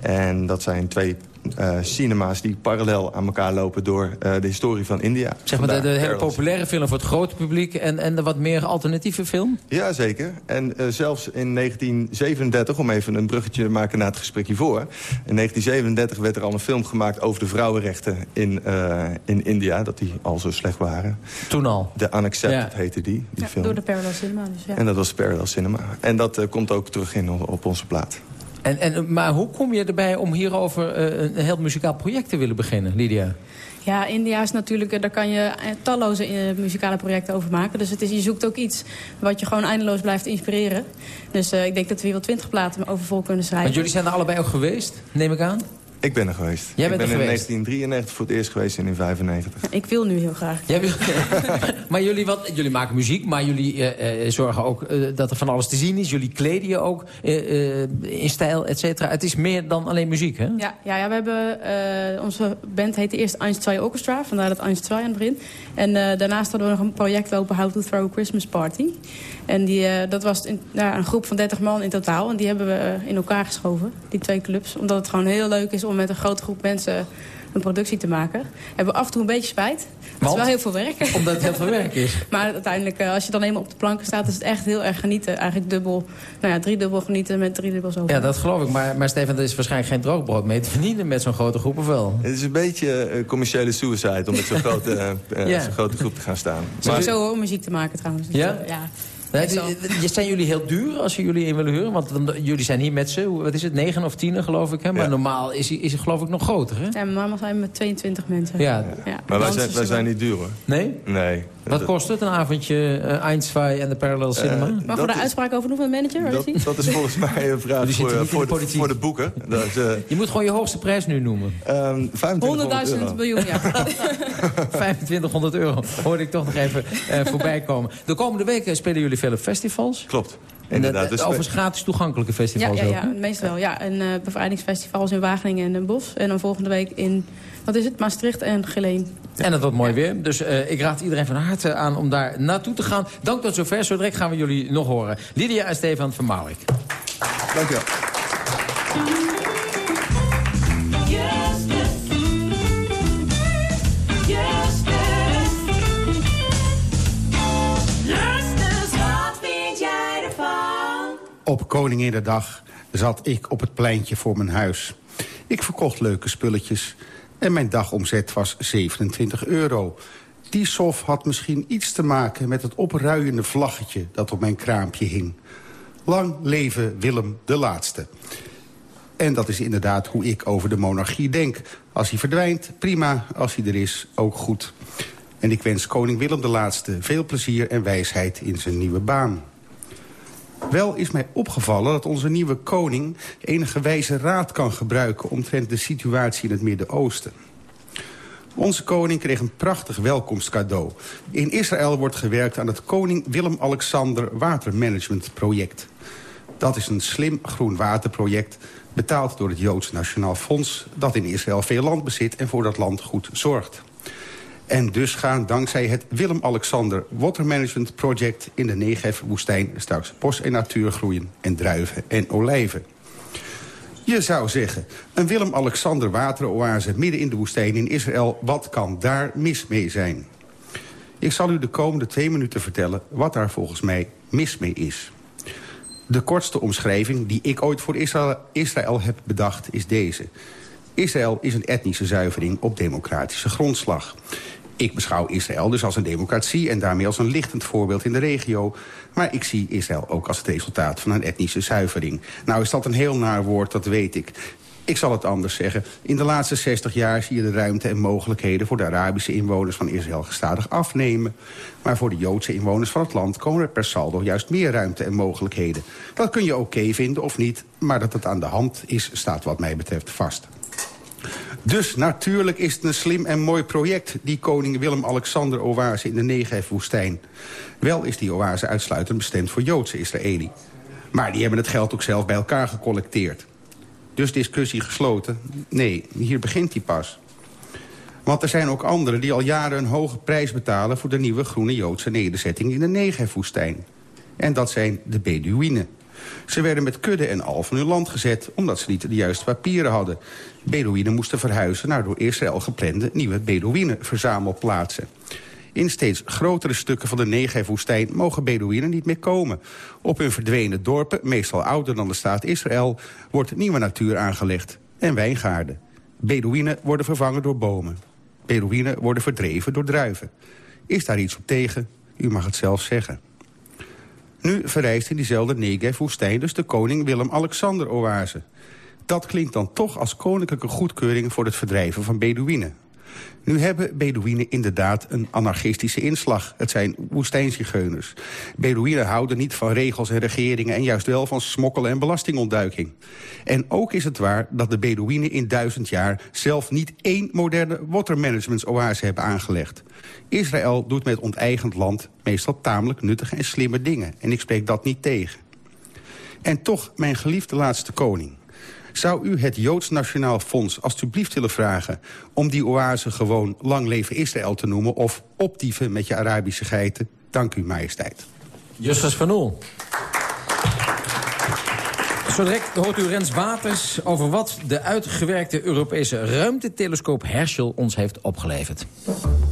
[SPEAKER 16] En dat zijn twee eh, cinema's die parallel aan elkaar lopen door eh, de historie van India.
[SPEAKER 15] Zeg maar de, hele populaire film voor het grote publiek... en, en de wat meer alternatieve film?
[SPEAKER 16] Ja, zeker. En eh, zelfs in 1937, om even een bruggetje te maken naar het gesprek hiervoor... in 1937 werd er al een film gemaakt over de vrouwenrechten in, eh, in India... dat die al zo slecht waren.
[SPEAKER 15] Toen al?
[SPEAKER 16] De Unaccepted
[SPEAKER 15] Ja.
[SPEAKER 16] heette die, die film.
[SPEAKER 17] Door de Parallel Cinema, dus ja.
[SPEAKER 16] En dat was Parallel Cinema. En dat komt ook terug in op onze plaat.
[SPEAKER 15] En, en, maar hoe kom je erbij om hierover eh, een heel muzikaal project te willen beginnen, Lydia?
[SPEAKER 17] Ja, India is natuurlijk, eh, daar kan je eh, talloze muzikale projecten over maken. Dus het is, je zoekt ook iets wat je gewoon eindeloos blijft inspireren. Dus ik denk dat we hier wel twintig platen over vol kunnen schrijven.
[SPEAKER 2] Want jullie zijn er allebei ook geweest, neem ik aan?
[SPEAKER 16] Ik ben er geweest.
[SPEAKER 2] Jij
[SPEAKER 16] ik
[SPEAKER 2] bent
[SPEAKER 16] ben
[SPEAKER 2] er
[SPEAKER 16] in
[SPEAKER 2] geweest.
[SPEAKER 16] 1993 voor het eerst geweest en in 1995.
[SPEAKER 17] Ik wil nu heel graag.
[SPEAKER 2] Jij wil- maar jullie, wat, jullie maken muziek, maar jullie eh, eh, zorgen ook eh, dat er van alles te zien is. Jullie kleden je ook in stijl, et cetera. Het is meer dan alleen muziek, hè?
[SPEAKER 17] Ja, ja, ja we hebben, eh, onze band heette eerst 1, 2 Orchestra. Vandaar dat 1, 2 aan het begin. En eh, daarnaast hadden we nog een project lopen, How to Throw a Christmas Party. En die, dat was in, ja, een groep van 30 man in totaal. En die hebben we in elkaar geschoven, die twee clubs. Omdat het gewoon heel leuk is om met een grote groep mensen een productie te maken. Hebben we af en toe een beetje spijt. Het is wel heel veel werk.
[SPEAKER 2] Omdat het heel veel werk is.
[SPEAKER 17] Maar uiteindelijk, eh, als je dan eenmaal op de planken staat... is het echt heel erg genieten. Eigenlijk dubbel, nou ja, driedubbel genieten met driedubbel zoveel.
[SPEAKER 2] Ja, dat geloof ik. Maar, maar Stefan, er is waarschijnlijk geen droogbrood mee te verdienen met zo'n grote groep, of wel?
[SPEAKER 16] Het is een beetje eh, commerciële suicide om met zo'n grote, eh,
[SPEAKER 2] Ja.
[SPEAKER 16] grote groep te gaan staan.
[SPEAKER 17] Sowieso hoor, om muziek te maken trouwens.
[SPEAKER 2] Ja?
[SPEAKER 17] ja.
[SPEAKER 2] Nee, zijn jullie heel duur als je jullie in willen huren? Want dan, jullie zijn hier met hoe- wat is het, negen of tien geloof ik. Hè? Maar normaal is, hij- is het geloof ik nog groter, hè?
[SPEAKER 17] Ja, normaal zijn we met 22 mensen.
[SPEAKER 2] Ja.
[SPEAKER 16] Maar wij zijn, wij zijn niet duur hoor.
[SPEAKER 2] Nee?
[SPEAKER 16] Nee.
[SPEAKER 2] Wat kost het, een avondje uh, 1, 2 en de Parallel Cinema?
[SPEAKER 17] Mag we daar
[SPEAKER 16] is-
[SPEAKER 17] uitspraak over doen van de manager?
[SPEAKER 16] Dat, dat is volgens mij een vraag voor, voor,
[SPEAKER 2] de
[SPEAKER 16] de, voor de boeken. Dat is, eh,
[SPEAKER 2] Je moet gewoon je hoogste prijs nu noemen.
[SPEAKER 16] ehm, 2500
[SPEAKER 17] 100.000
[SPEAKER 16] euro.
[SPEAKER 17] miljoen, ja.
[SPEAKER 2] 2500 euro hoorde ik toch nog even eh, voorbij komen. De komende weken spelen jullie veel op festivals.
[SPEAKER 16] Klopt.
[SPEAKER 2] En dat,
[SPEAKER 16] Inderdaad. Dus
[SPEAKER 2] overigens gratis toegankelijke
[SPEAKER 17] Ja,
[SPEAKER 2] festivals
[SPEAKER 17] ja,
[SPEAKER 2] ook.
[SPEAKER 17] ja,
[SPEAKER 2] hè?
[SPEAKER 17] meestal wel. Ja, en eh bevrijdingsfestivals in Wageningen en Den Bosch. En dan volgende week in, wat is het, Maastricht en Geleen.
[SPEAKER 2] En het wordt mooi weer. Dus eh, ik raad iedereen van harte aan om daar naartoe te gaan. Dank tot zover. Zo direct gaan we jullie nog horen. Lydia en Stefan van Maurik.
[SPEAKER 16] Dank je wel.
[SPEAKER 18] Op Koninginnedag zat ik op het pleintje voor mijn huis. Ik verkocht leuke spulletjes en mijn dagomzet was 27 euro. Die sof had misschien iets te maken met het opruiende vlaggetje dat op mijn kraampje hing. Lang leven Willem de Laatste. En dat is inderdaad hoe ik over de monarchie denk. Als hij verdwijnt, prima. Als hij er is, ook goed. En ik wens koning Willem de Laatste veel plezier en wijsheid in zijn nieuwe baan. Wel is mij opgevallen dat onze nieuwe koning enige wijze raad kan gebruiken omtrent de situatie in het Midden-Oosten. Onze koning kreeg een prachtig welkomstcadeau. In Israël wordt gewerkt aan het Koning Willem-Alexander Watermanagement Project. Dat is een slim groen waterproject betaald door het Joods Nationaal Fonds... dat in Israël veel land bezit en voor dat land goed zorgt. En dus gaan dankzij het Willem-Alexander Water Management Project... in de Negev-woestijn straks bos en natuur groeien en druiven en olijven. Je zou zeggen, een Willem-Alexander wateroase midden in de woestijn in Israël... wat kan daar mis mee zijn? Ik zal u de komende twee minuten vertellen wat daar volgens mij mis mee is. De kortste omschrijving die ik ooit voor Israël, Israël heb bedacht is deze. Israël is een etnische zuivering op democratische grondslag. Ik beschouw Israël dus als een democratie en daarmee als een lichtend voorbeeld in de regio. Maar ik zie Israël ook als het resultaat van een etnische zuivering. Nou is dat een heel naar woord, dat weet ik. Ik zal het anders zeggen. In de laatste 60 jaar zie je de ruimte en mogelijkheden... voor de Arabische inwoners van Israël gestadig afnemen. Maar voor de Joodse inwoners van het land komen er per saldo juist meer ruimte en mogelijkheden. Dat kun je oké vinden of niet, maar dat het aan de hand is... staat wat mij betreft vast. Dus natuurlijk is het een slim en mooi project... die koning Willem-Alexander-oase in de Negev-woestijn. Wel is die oase uitsluitend bestemd voor Joodse Israëli. Maar die hebben het geld ook zelf bij elkaar gecollecteerd. Dus discussie gesloten? Nee, hier begint die pas. Want er zijn ook anderen die al jaren een hoge prijs betalen... voor de nieuwe groene Joodse nederzetting in de Negev-woestijn. En dat zijn de Beduïnen. Ze werden met kudde en al van hun land gezet... omdat ze niet de juiste papieren hadden. Bedouinen moesten verhuizen naar door Israël geplande... nieuwe Bedouinen-verzamelplaatsen. In steeds grotere stukken van de Negev-woestijn mogen Bedouinen niet meer komen. Op hun verdwenen dorpen, meestal ouder dan de staat Israël... wordt nieuwe natuur aangelegd en wijngaarden. Bedouinen worden vervangen door bomen. Bedouinen worden verdreven door druiven. Is daar iets op tegen? U mag het zelf zeggen. Nu verrijst in diezelfde Negev-woestijn dus de koning Willem-Alexander-oase. Dat klinkt dan toch als koninklijke goedkeuring voor het verdrijven van Bedouinen. Nu hebben Bedouinen inderdaad een anarchistische inslag. Het zijn woestijnzigeuners. Bedouinen houden niet van regels en regeringen... en juist wel van smokkelen en belastingontduiking. En ook is het waar dat de Bedouinen in duizend jaar... zelf niet één moderne watermanagementsoase hebben aangelegd. Israël doet met onteigend land meestal tamelijk nuttige en slimme dingen. En ik spreek dat niet tegen. En toch, mijn geliefde laatste koning... Zou u het Joods Nationaal Fonds alstublieft willen vragen... om die oase gewoon Lang Leven Israël te noemen... of opdieven met je Arabische geiten? Dank u, majesteit.
[SPEAKER 2] Justus van Oel. Zo direct hoort u Rens Waters over wat de uitgewerkte Europese ruimtetelescoop Herschel ons heeft opgeleverd.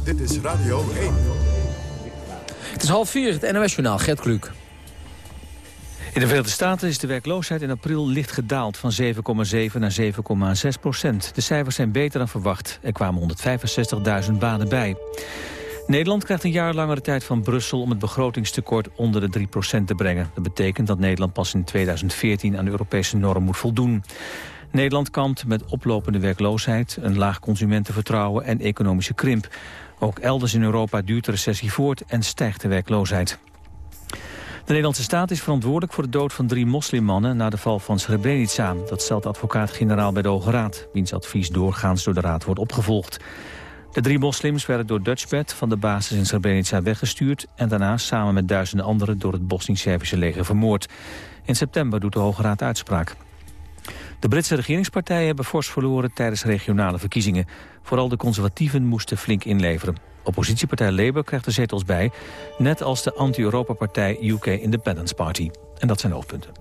[SPEAKER 1] Dit is Radio 1.
[SPEAKER 2] Het is half vier, het NOS-journaal, Gert Kluk.
[SPEAKER 3] In de Verenigde Staten is de werkloosheid in april licht gedaald van 7,7 naar 7,6 procent. De cijfers zijn beter dan verwacht. Er kwamen 165.000 banen bij. Nederland krijgt een jaar langere tijd van Brussel om het begrotingstekort onder de 3 procent te brengen. Dat betekent dat Nederland pas in 2014 aan de Europese norm moet voldoen. Nederland kampt met oplopende werkloosheid, een laag consumentenvertrouwen en economische krimp. Ook elders in Europa duurt de recessie voort en stijgt de werkloosheid. De Nederlandse staat is verantwoordelijk voor de dood van drie moslimmannen na de val van Srebrenica. Dat stelt advocaat-generaal bij de Hoge Raad, wiens advies doorgaans door de Raad wordt opgevolgd. De drie moslims werden door Dutchbed van de basis in Srebrenica weggestuurd... en daarna samen met duizenden anderen door het Bosnisch-Servische leger vermoord. In september doet de Hoge Raad uitspraak. De Britse regeringspartijen hebben fors verloren tijdens regionale verkiezingen. Vooral de conservatieven moesten flink inleveren. Oppositiepartij Labour krijgt de zetels bij, net als de anti-Europa-partij UK Independence Party. En dat zijn hoofdpunten.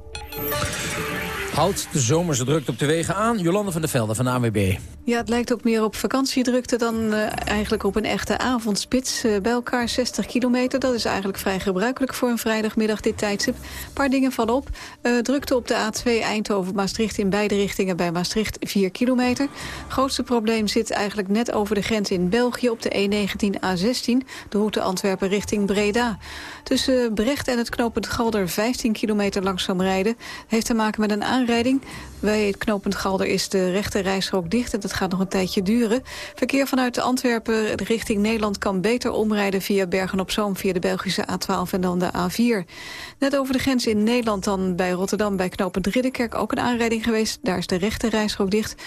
[SPEAKER 2] Houdt de zomerse drukte op de wegen aan. Jolande van der Velde van de ANWB.
[SPEAKER 5] Ja, het lijkt ook meer op vakantiedrukte dan uh, eigenlijk op een echte avondspits. Uh, bij elkaar 60 kilometer, dat is eigenlijk vrij gebruikelijk voor een vrijdagmiddag dit tijdstip. Een paar dingen vallen op. Uh, drukte op de A2 Eindhoven-Maastricht in beide richtingen bij Maastricht 4 kilometer. Grootste probleem zit eigenlijk net over de grens in België op de E19-A16. De route Antwerpen richting Breda. Tussen Brecht en het knooppunt Galder 15 kilometer langzaam rijden. Heeft te maken met een aanrijding. Bij het knooppunt Galder is de rechte rijstrook dicht en dat gaat nog een tijdje duren. Verkeer vanuit Antwerpen richting Nederland kan beter omrijden via Bergen-op-Zoom... via de Belgische A12 en dan de A4. Net over de grens in Nederland dan bij Rotterdam bij knooppunt Ridderkerk ook een aanrijding geweest. Daar is de rechte rijstrook dicht.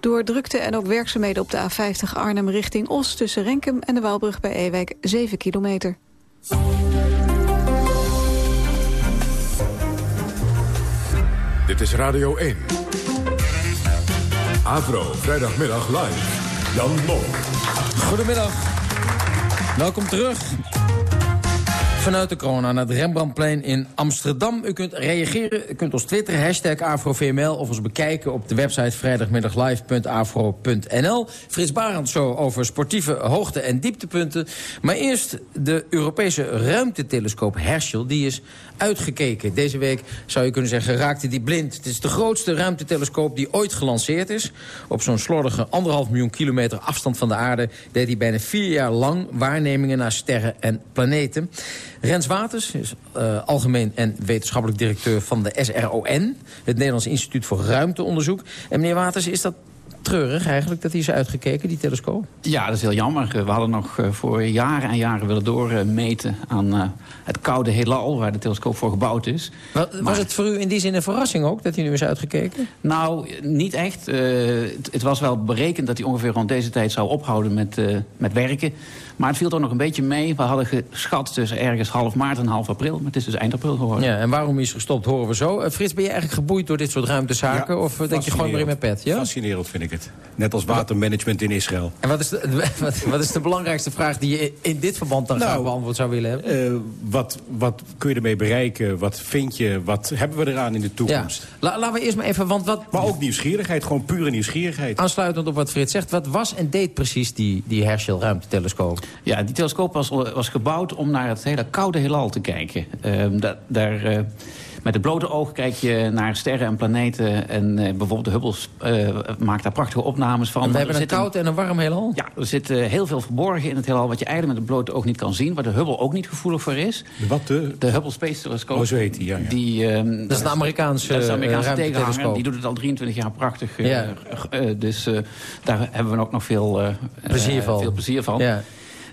[SPEAKER 5] Door drukte en ook werkzaamheden op de A50 Arnhem richting Os... tussen Renkum en de Waalbrug bij Ewijk 7 kilometer.
[SPEAKER 1] Dit is Radio 1. Avro, vrijdagmiddag live. Jan Mol.
[SPEAKER 2] Goedemiddag. Welkom terug. Vanuit de corona naar het Rembrandtplein in Amsterdam. U kunt reageren, u kunt ons twitteren, hashtag AfroVML... of ons bekijken op de website vrijdagmiddaglive.afro.nl. Frits Barend zo over sportieve hoogte- en dieptepunten. Maar eerst de Europese ruimtetelescoop Herschel. Die is uitgekeken. Deze week zou je kunnen zeggen raakte die blind. Het is de grootste ruimtetelescoop die ooit gelanceerd is. Op zo'n slordige anderhalf miljoen kilometer afstand van de aarde... deed hij bijna vier jaar lang waarnemingen naar sterren en planeten. Rens Waters is uh, algemeen en wetenschappelijk directeur van de SRON... het Nederlands Instituut voor Ruimteonderzoek. En meneer Waters, is dat treurig eigenlijk dat hij is uitgekeken, die telescoop?
[SPEAKER 19] Ja, dat is heel jammer. We hadden nog voor jaren en jaren willen doormeten aan uh, het koude heelal... waar de telescoop voor gebouwd is.
[SPEAKER 2] Maar, was maar, het voor u in die zin een verrassing ook, dat hij nu is uitgekeken?
[SPEAKER 19] Nou, niet echt. Uh, het, het, was wel berekend dat hij ongeveer rond deze tijd zou ophouden met, uh, met werken. Maar het viel toch nog een beetje mee. We hadden geschat tussen ergens half maart en half april. Maar het is dus eind april geworden.
[SPEAKER 2] Ja, en waarom is gestopt, horen we zo. Uh, Frits, ben je eigenlijk geboeid door dit soort ruimtezaken? Ja, of denk je gewoon maar in mijn pet? Ja?
[SPEAKER 20] Fascinerend vind ik het. Net als watermanagement in Israël.
[SPEAKER 2] En wat is de, wat, wat is de belangrijkste vraag die je in dit verband dan nou, graag beantwoord zou willen hebben?
[SPEAKER 20] Uh, wat, wat kun je ermee bereiken? Wat vind je? Wat hebben we eraan in de toekomst?
[SPEAKER 2] Ja. La, laten we eerst maar even... Want wat,
[SPEAKER 20] maar ook nieuwsgierigheid, gewoon pure nieuwsgierigheid.
[SPEAKER 2] Aansluitend op wat Frits zegt. Wat was en deed precies die, die Herschel ruimtetelescoop?
[SPEAKER 19] Ja, die telescoop was, was gebouwd om naar het hele koude heelal te kijken. Uh, da, daar... Uh, Met het blote oog kijk je naar sterren en planeten. En eh, bijvoorbeeld de Hubble eh, maakt daar prachtige opnames van.
[SPEAKER 2] we
[SPEAKER 19] Maar
[SPEAKER 2] hebben een koud en een warm heelal.
[SPEAKER 19] Ja, er zit eh, heel veel verborgen in het heelal... wat je eigenlijk met het blote oog niet kan zien. Waar de Hubble ook niet gevoelig voor is.
[SPEAKER 20] Wat de?
[SPEAKER 19] De Hubble Space Telescope.
[SPEAKER 20] Oh, zo heet die, ja, ja.
[SPEAKER 19] Die, ehm,
[SPEAKER 2] Dat is een Amerikaanse,
[SPEAKER 19] dat is de Amerikaanse tegenhanger. Die doet het al 23 jaar prachtig. eh,
[SPEAKER 2] Ja.
[SPEAKER 19] dus eh, daar hebben we ook nog veel, eh,
[SPEAKER 2] Plezier van.
[SPEAKER 19] veel plezier van.
[SPEAKER 2] Ja.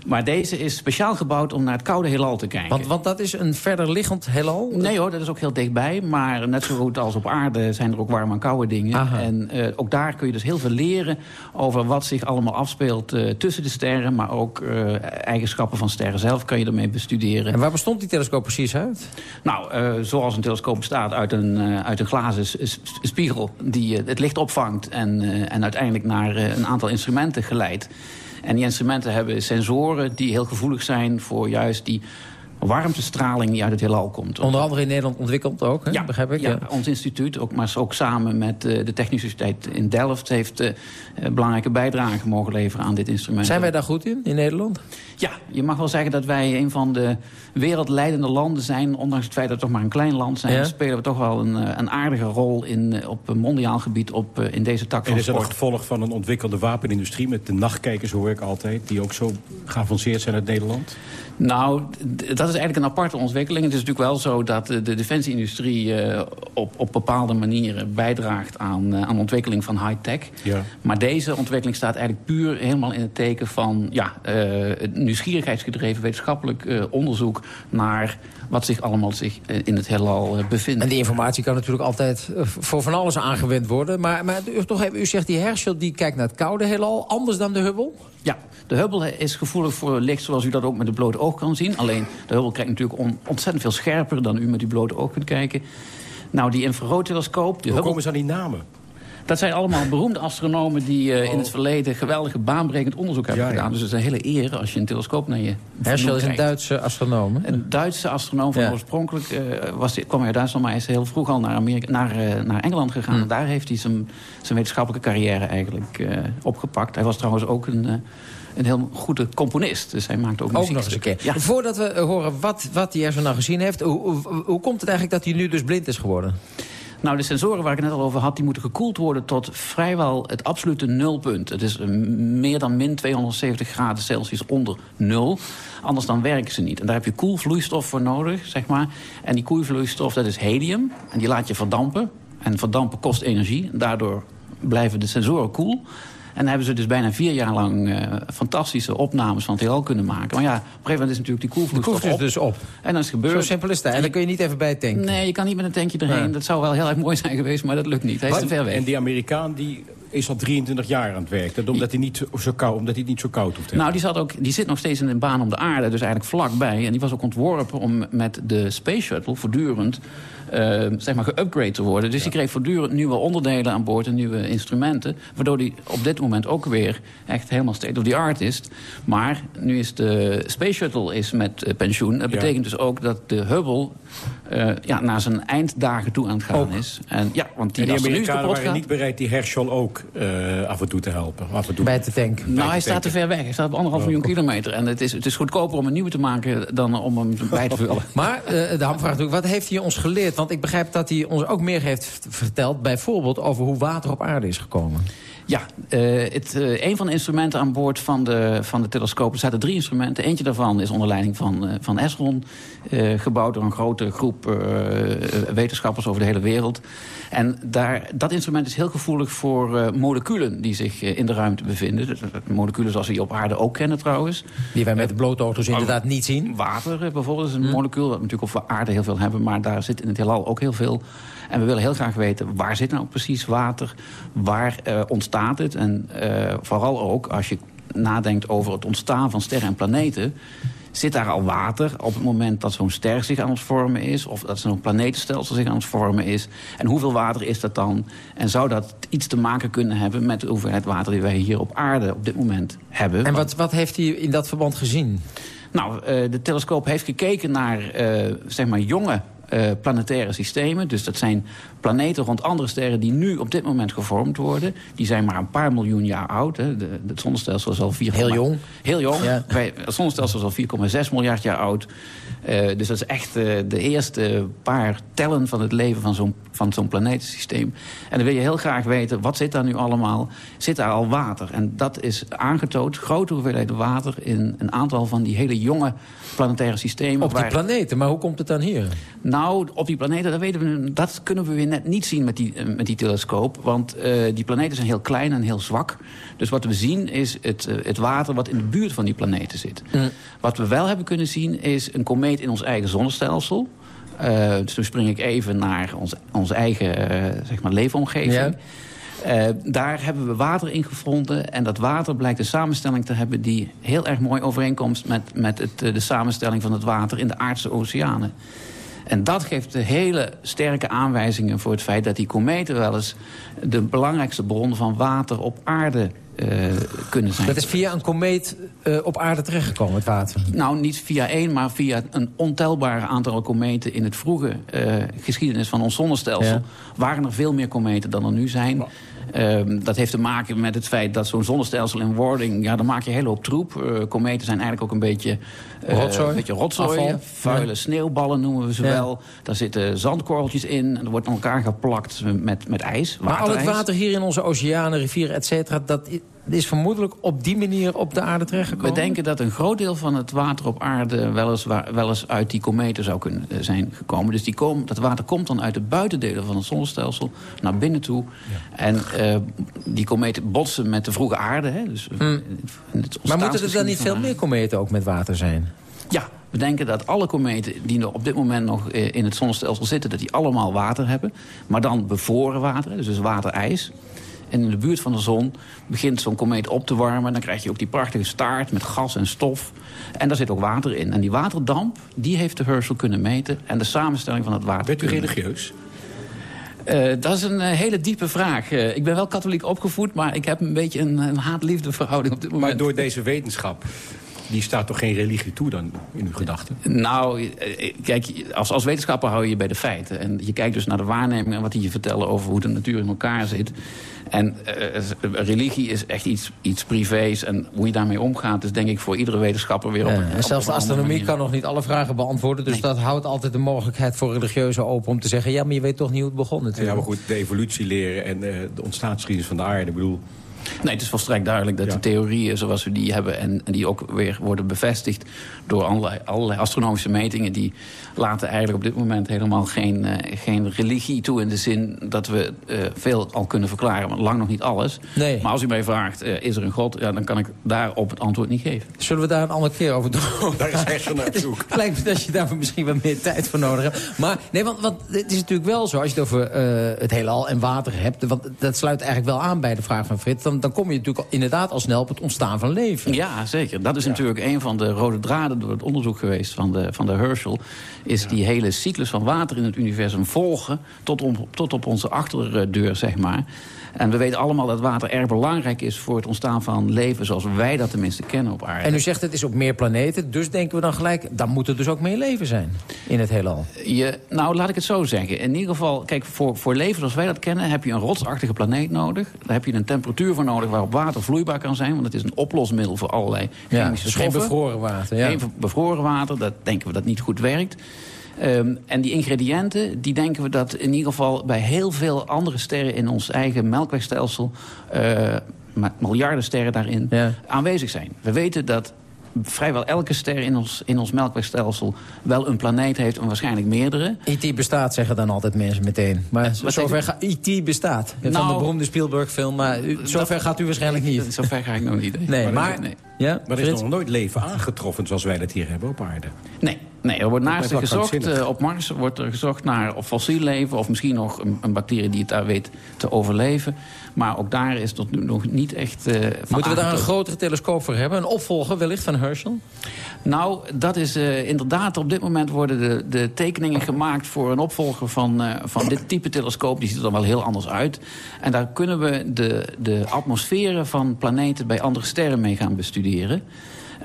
[SPEAKER 19] Maar deze is speciaal gebouwd om naar het koude heelal te kijken.
[SPEAKER 2] Want, want dat is een verder liggend heelal?
[SPEAKER 19] Nee hoor, dat is ook heel dichtbij. Maar net zo goed als op aarde zijn er ook warme en koude dingen.
[SPEAKER 2] Aha.
[SPEAKER 19] En eh, ook daar kun je dus heel veel leren over wat zich allemaal afspeelt eh, tussen de sterren. Maar ook eh, eigenschappen van sterren zelf kan je ermee bestuderen.
[SPEAKER 2] En waar bestond die telescoop precies uit?
[SPEAKER 19] Nou, zoals een telescoop bestaat uit een, uit een glazen spiegel... die het licht opvangt en, en uiteindelijk naar een aantal instrumenten geleidt. En die instrumenten hebben sensoren die heel gevoelig zijn... voor juist die warmtestraling die uit het heelal komt.
[SPEAKER 2] Onder andere in Nederland ontwikkeld ook, hè?
[SPEAKER 19] Ja,
[SPEAKER 2] begrijp ik?
[SPEAKER 19] ja, ons instituut, ook, maar ook samen met eh, de Technische Universiteit in Delft... heeft eh, eh, belangrijke bijdrage mogen leveren aan dit instrument.
[SPEAKER 2] Zijn wij daar goed in, in Nederland?
[SPEAKER 19] Ja, je mag wel zeggen dat wij een van de wereldleidende landen zijn. Ondanks het feit dat we toch maar een klein land zijn...
[SPEAKER 2] Ja.
[SPEAKER 19] spelen we toch wel een, eh, een aardige rol in, eh, op een mondiaal gebied op, eh, in deze tak
[SPEAKER 20] En
[SPEAKER 19] van
[SPEAKER 20] is dat een
[SPEAKER 19] sport.
[SPEAKER 20] gevolg van een ontwikkelde wapenindustrie... met de nachtkijkers hoor ik altijd, die ook zo geavanceerd zijn uit Nederland?
[SPEAKER 19] Nou, dat is eigenlijk een aparte ontwikkeling. Het is natuurlijk wel zo dat de defensieindustrie eh, op, op bepaalde manieren bijdraagt aan, aan ontwikkeling van high-tech.
[SPEAKER 20] Ja.
[SPEAKER 19] Maar deze ontwikkeling staat eigenlijk puur helemaal in het teken van ja, eh, het nieuwsgierigheidsgedreven wetenschappelijk eh, onderzoek naar wat zich allemaal zich, eh, in het heelal eh, bevindt.
[SPEAKER 2] En die informatie kan natuurlijk altijd eh, voor van alles aangewend worden. Maar, maar u, toch even, u zegt die Herschel die kijkt naar het koude heelal. Anders dan de Hubble?
[SPEAKER 19] Ja, de Hubble is gevoelig voor licht zoals u dat ook met het blote oog kan zien. Alleen de Hubble kijkt natuurlijk on- ontzettend veel scherper dan u met uw blote oog kunt kijken. Nou, die infraroodtelescoop...
[SPEAKER 20] Hoe
[SPEAKER 19] Hubble-
[SPEAKER 20] komen ze aan die namen?
[SPEAKER 19] Dat zijn allemaal beroemde astronomen die eh, in het verleden geweldige baanbrekend onderzoek hebben
[SPEAKER 20] Ja, ja.
[SPEAKER 19] gedaan. Dus het is een hele eer als je een telescoop naar je
[SPEAKER 2] Herschel is een. Duitse astronoom. hè?
[SPEAKER 19] Een Duitse astronoom van
[SPEAKER 2] Ja.
[SPEAKER 19] oorspronkelijk eh, was, hij- kwam hij uit Duitsland, maar hij is heel vroeg al naar, Amerika, naar, eh, naar Engeland gegaan.
[SPEAKER 2] Hmm.
[SPEAKER 19] En daar heeft hij zijn, zijn wetenschappelijke carrière eigenlijk opgepakt. Hij was trouwens ook een, een heel goede componist. Dus hij maakte ook,
[SPEAKER 2] Ook nog eens een keer. Voordat we horen wat, wat die Herschel nou gezien heeft... Hoe, hoe, hoe komt het eigenlijk dat hij nu dus blind is geworden?
[SPEAKER 19] Nou, de sensoren waar ik het net al over had... die moeten gekoeld worden tot vrijwel het absolute nulpunt. Het is eh, meer dan min 270 graden Celsius onder nul. Anders dan werken ze niet. En daar heb je koelvloeistof voor nodig, zeg maar. En die koelvloeistof, dat is helium. En die laat je verdampen. En verdampen kost energie. Daardoor blijven de sensoren koel. En dan hebben ze dus bijna vier jaar lang eh, fantastische opnames van het heelal kunnen maken. Maar ja, op een gegeven moment is natuurlijk die
[SPEAKER 2] De
[SPEAKER 19] koelvloeistof op.
[SPEAKER 2] dus op.
[SPEAKER 19] En dan is het gebeurd.
[SPEAKER 2] Zo simpel is dat. En dan kun je niet even bij tanken.
[SPEAKER 19] Nee, je kan niet met een tankje erheen.
[SPEAKER 2] Ja.
[SPEAKER 19] Dat zou wel heel erg mooi zijn geweest, maar dat lukt niet. Hij is te ver weg.
[SPEAKER 20] En die Amerikaan die is al 23 jaar aan het werk. Dat omdat, hij niet zo koud, omdat hij niet zo koud hoeft te
[SPEAKER 19] Nou,
[SPEAKER 20] hebben.
[SPEAKER 19] die, zat ook, die zit nog steeds in een baan om de aarde, dus eigenlijk vlakbij. En die was ook ontworpen om met de Space Shuttle voortdurend eh, zeg maar geupgrade te worden. Dus die kreeg voortdurend nieuwe onderdelen aan boord en nieuwe instrumenten. Waardoor die op dit moment ook weer echt helemaal state of the art is. Maar nu is de Space Shuttle is met eh, pensioen. Dat
[SPEAKER 20] Ja.
[SPEAKER 19] betekent dus ook dat de Hubble eh, ja, naar zijn einddagen toe aan het gaan is. En, ja, want die,
[SPEAKER 20] en die
[SPEAKER 19] als er nu
[SPEAKER 20] Amerikanen waren
[SPEAKER 19] gaat,
[SPEAKER 20] niet bereid die Herschel ook eh, af en toe te helpen. Af en toe.
[SPEAKER 2] Bij te tanken.
[SPEAKER 19] nou, hij staat te ver weg. Hij staat op anderhalf
[SPEAKER 20] Oh,
[SPEAKER 19] miljoen kilometer. En het is, het is goedkoper om een nieuwe te maken dan om hem bij te vullen.
[SPEAKER 2] Maar eh, de hamvraag natuurlijk, wat heeft hij ons geleerd? Want ik begrijp dat hij ons ook meer heeft verteld... bijvoorbeeld over hoe water op aarde is gekomen.
[SPEAKER 19] Ja, eh, het, eh, een van de instrumenten aan boord van de, van de telescoop... er zaten drie instrumenten. Eentje daarvan is onder leiding van, eh, van Esron... gebouwd door een grote groep wetenschappers over de hele wereld. En daar, dat instrument is heel gevoelig voor moleculen... die zich in de ruimte bevinden. Dus, Moleculen zoals we die op aarde ook kennen trouwens.
[SPEAKER 2] Die wij met de blote oog dus inderdaad niet zien.
[SPEAKER 19] Water bijvoorbeeld is een molecuul... dat we natuurlijk op aarde heel veel hebben... maar daar zit in het heelal ook heel veel. En we willen heel graag weten, waar zit nou precies water? Waar eh, ontstaat het? En eh, vooral ook als je nadenkt over het ontstaan van sterren en planeten... Zit daar al water op het moment dat zo'n ster zich aan het vormen is... of dat zo'n planetenstelsel zich aan het vormen is? En hoeveel water is dat dan? En zou dat iets te maken kunnen hebben met de hoeveelheid water... die wij hier op aarde op dit moment hebben?
[SPEAKER 2] En wat, wat heeft hij in dat verband gezien?
[SPEAKER 19] Nou, eh, de telescoop heeft gekeken naar zeg maar jonge eh, planetaire systemen. Dus dat zijn planeten rond andere sterren die nu op dit moment gevormd worden. Die zijn maar een paar miljoen jaar oud. Hè. De, het zonnestelsel is al 4,
[SPEAKER 2] Heel jong.
[SPEAKER 19] Heel jong.
[SPEAKER 2] Ja.
[SPEAKER 19] Wij, het zonnestelsel is al 4,6 miljard jaar oud. Eh, dus dat is echt eh, de eerste paar tellen van het leven van zo'n van zo'n planetensysteem. En dan wil je heel graag weten, wat zit daar nu allemaal? Zit daar al water? En dat is aangetoond, grote hoeveelheden water... in een aantal van die hele jonge planetaire systemen.
[SPEAKER 2] Op die
[SPEAKER 19] waar-
[SPEAKER 2] planeten, maar hoe komt het dan hier?
[SPEAKER 19] nou, op die planeten, dat, weten we, dat kunnen we weer net niet zien met die, eh, met die telescoop. Want die planeten zijn heel klein en heel zwak. Dus wat we zien is het, het water wat in de buurt van die planeten zit. Wat we wel hebben kunnen zien is een komeet in ons eigen zonnestelsel. Eh, dus nu spring ik even naar ons, onze eigen eh, zeg maar leefomgeving.
[SPEAKER 2] Ja.
[SPEAKER 19] Eh, daar hebben we water in gevonden. En dat water blijkt een samenstelling te hebben... die heel erg mooi overeenkomt met, met het, de samenstelling van het water... in de aardse oceanen. En dat geeft de hele sterke aanwijzingen voor het feit... dat die kometen wel eens de belangrijkste bron van water op aarde kunnen zijn.
[SPEAKER 2] Dat is via een komeet eh, op aarde terechtgekomen, het water.
[SPEAKER 19] Nou, niet via één, maar via een ontelbaar aantal kometen... in het vroege eh, geschiedenis van ons zonnestelsel...
[SPEAKER 2] Ja.
[SPEAKER 19] waren er veel meer kometen dan er nu zijn. Ehm, dat heeft te maken met het feit dat zo'n zonnestelsel in wording... ja, dan maak je een hele hoop troep. Eh, kometen zijn eigenlijk ook een beetje... eh,
[SPEAKER 2] Rotzooi?
[SPEAKER 19] Een beetje rotzooi,
[SPEAKER 2] Afval?
[SPEAKER 19] vuile
[SPEAKER 2] Ja.
[SPEAKER 19] sneeuwballen noemen we ze
[SPEAKER 2] Ja.
[SPEAKER 19] wel. Daar zitten zandkorreltjes in. En er wordt aan elkaar geplakt met, met ijs,
[SPEAKER 2] Maar al het water hier in onze oceanen, rivieren, et cetera... dat is vermoedelijk op die manier op de aarde terechtgekomen?
[SPEAKER 19] We denken dat een groot deel van het water op aarde wel eens, wel eens uit die kometen zou kunnen eh, zijn gekomen. Dus die kom, dat water komt dan uit de buitendelen van het zonnestelsel naar binnen toe. En eh, die kometen botsen met de vroege aarde. Hè, dus, eh, het
[SPEAKER 2] Hmm. Maar moeten er dan niet veel meer kometen ook met water zijn?
[SPEAKER 19] Ja, we denken dat alle kometen die er op dit moment nog in het zonnestelsel zitten... dat die allemaal water hebben. Maar dan bevroren water, dus, dus waterijs. En in de buurt van de zon begint zo'n komeet op te warmen. Dan krijg je ook die prachtige staart met gas en stof. En daar zit ook water in. En die waterdamp, die heeft de Herschel kunnen meten. En de samenstelling van het water
[SPEAKER 20] Bent u religieus?
[SPEAKER 19] Eh, dat is een eh, hele diepe vraag. Eh, ik ben wel katholiek opgevoed, maar ik heb een beetje een, een haat-liefde verhouding op dit moment.
[SPEAKER 20] Maar door deze wetenschap, die staat toch geen religie toe dan in uw gedachten?
[SPEAKER 19] Nou, eh, kijk, als, als wetenschapper hou je je bij de feiten. En je kijkt dus naar de waarnemingen en wat die je vertellen over hoe de natuur in elkaar zit. En eh, religie is echt iets, iets privés. En hoe je daarmee omgaat, is denk ik voor iedere wetenschapper weer op
[SPEAKER 2] Ja,
[SPEAKER 19] een
[SPEAKER 2] en
[SPEAKER 19] op
[SPEAKER 2] zelfs de astronomie
[SPEAKER 19] manier.
[SPEAKER 2] kan nog niet alle vragen beantwoorden. Dus dat houdt altijd de mogelijkheid voor religieuzen open om te zeggen... ja, maar je weet toch niet hoe het begon natuurlijk.
[SPEAKER 20] Ja, maar goed, de evolutie leren en eh, de ontstaansgeschiedenis van de aarde. Ik bedoel,
[SPEAKER 19] Nee, het is volstrekt duidelijk dat de theorieën zoals we die hebben... En, en die ook weer worden bevestigd door allerlei, allerlei astronomische metingen... die laten eigenlijk op dit moment helemaal geen, eh, geen religie toe... in de zin dat we eh, veel al kunnen verklaren, maar lang nog niet alles.
[SPEAKER 2] Nee.
[SPEAKER 19] Maar als u mij vraagt, eh, is er een god? Ja, dan kan ik daarop het antwoord niet geven.
[SPEAKER 2] Zullen we daar een andere keer over doen?
[SPEAKER 20] daar is Herschel naar op zoek.
[SPEAKER 2] Het lijkt me dat je daar misschien wat meer tijd voor nodig hebt. Maar nee, want, want het is natuurlijk wel zo, als je het over eh, het heelal en water hebt... Want dat sluit eigenlijk wel aan bij de vraag van Frits... dan, dan kom je natuurlijk al- inderdaad al snel op het ontstaan van leven.
[SPEAKER 19] Ja, zeker. Dat is natuurlijk een van de rode draden door het onderzoek geweest van de, van de Herschel. Is die hele cyclus van water in het universum volgen tot, om, tot op onze achterdeur, zeg maar. En we weten allemaal dat water erg belangrijk is voor het ontstaan van leven zoals wij dat tenminste kennen op aarde.
[SPEAKER 2] En u zegt het is op meer planeten, dus denken we dan gelijk... dan moet er dus ook meer leven zijn in het heelal.
[SPEAKER 19] Je, nou, laat ik het zo zeggen. In ieder geval, kijk, voor, voor leven zoals wij dat kennen... heb je een rotsachtige planeet nodig. Daar heb je een temperatuur voor nodig waarop water vloeibaar kan zijn. Want het is een oplosmiddel voor allerlei
[SPEAKER 2] Ja,
[SPEAKER 19] chemische
[SPEAKER 2] dus geen
[SPEAKER 19] stoffen.
[SPEAKER 2] bevroren water. Ja.
[SPEAKER 19] Geen bevroren water, dat denken we dat niet goed werkt. Ehm, en die ingrediënten, die denken we dat in ieder geval... bij heel veel andere sterren in ons eigen melkwegstelsel... eh, met miljarden sterren daarin, aanwezig zijn. We weten dat vrijwel elke ster in ons, in ons melkwegstelsel... wel een planeet heeft en waarschijnlijk meerdere.
[SPEAKER 2] IT bestaat, zeggen dan altijd mensen meteen. Maar zover gaat IT bestaat. Van
[SPEAKER 19] Nou,
[SPEAKER 2] de beroemde Spielberg-film, maar u, zover gaat u waarschijnlijk niet.
[SPEAKER 19] Zover ga ik nog niet.
[SPEAKER 2] Nee,
[SPEAKER 20] Maar
[SPEAKER 2] maar...
[SPEAKER 20] is-
[SPEAKER 2] Ja,
[SPEAKER 20] maar er is
[SPEAKER 2] Frits?
[SPEAKER 20] nog nooit leven aangetroffen zoals wij dat hier hebben op aarde.
[SPEAKER 19] Nee, nee er wordt naast gezocht. eh, op Mars wordt er gezocht naar of fossiel leven... of misschien nog een, een bacterie die het daar weet te overleven. Maar ook daar is tot nu nog niet echt eh, van
[SPEAKER 2] Moeten we daar een grotere telescoop voor hebben? Een opvolger wellicht van Herschel?
[SPEAKER 19] Nou, dat is eh, inderdaad... op dit moment worden de, de tekeningen gemaakt... voor een opvolger van, eh, van dit type telescoop. Die ziet er dan wel heel anders uit. En daar kunnen we de, de atmosferen van planeten... bij andere sterren mee gaan bestuderen.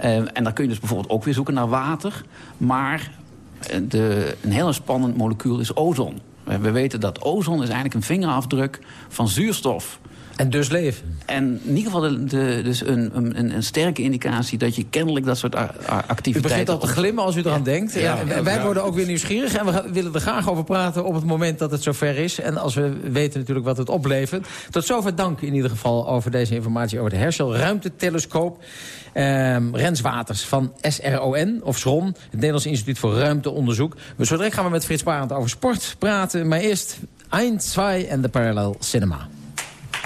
[SPEAKER 19] Eh, en daar kun je dus bijvoorbeeld ook weer zoeken naar water. Maar eh, de, een heel spannend molecuul is ozon. We we weten dat ozon is eigenlijk een vingerafdruk van zuurstof...
[SPEAKER 2] En dus leven.
[SPEAKER 19] En in ieder geval de, de- dus een, een, een sterke indicatie dat je kennelijk dat soort a- a-
[SPEAKER 2] U
[SPEAKER 19] activiteiten...
[SPEAKER 2] begint al te glimmen als u eraan denkt. Ja,
[SPEAKER 19] Ja,
[SPEAKER 2] wij
[SPEAKER 19] ja.
[SPEAKER 2] worden ook weer nieuwsgierig en we gaan- willen er graag over praten op het moment dat het zover is. En als we weten natuurlijk wat het oplevert. Tot zover dank in ieder geval over deze informatie over de Herschel Ruimtetelescoop. Ehm Rens Waters van SRON, of SRON, het Nederlands Instituut voor Ruimteonderzoek. We zo direct gaan we met Frits Barend over sport praten. Maar eerst 1, 2 en de Parallel Cinema.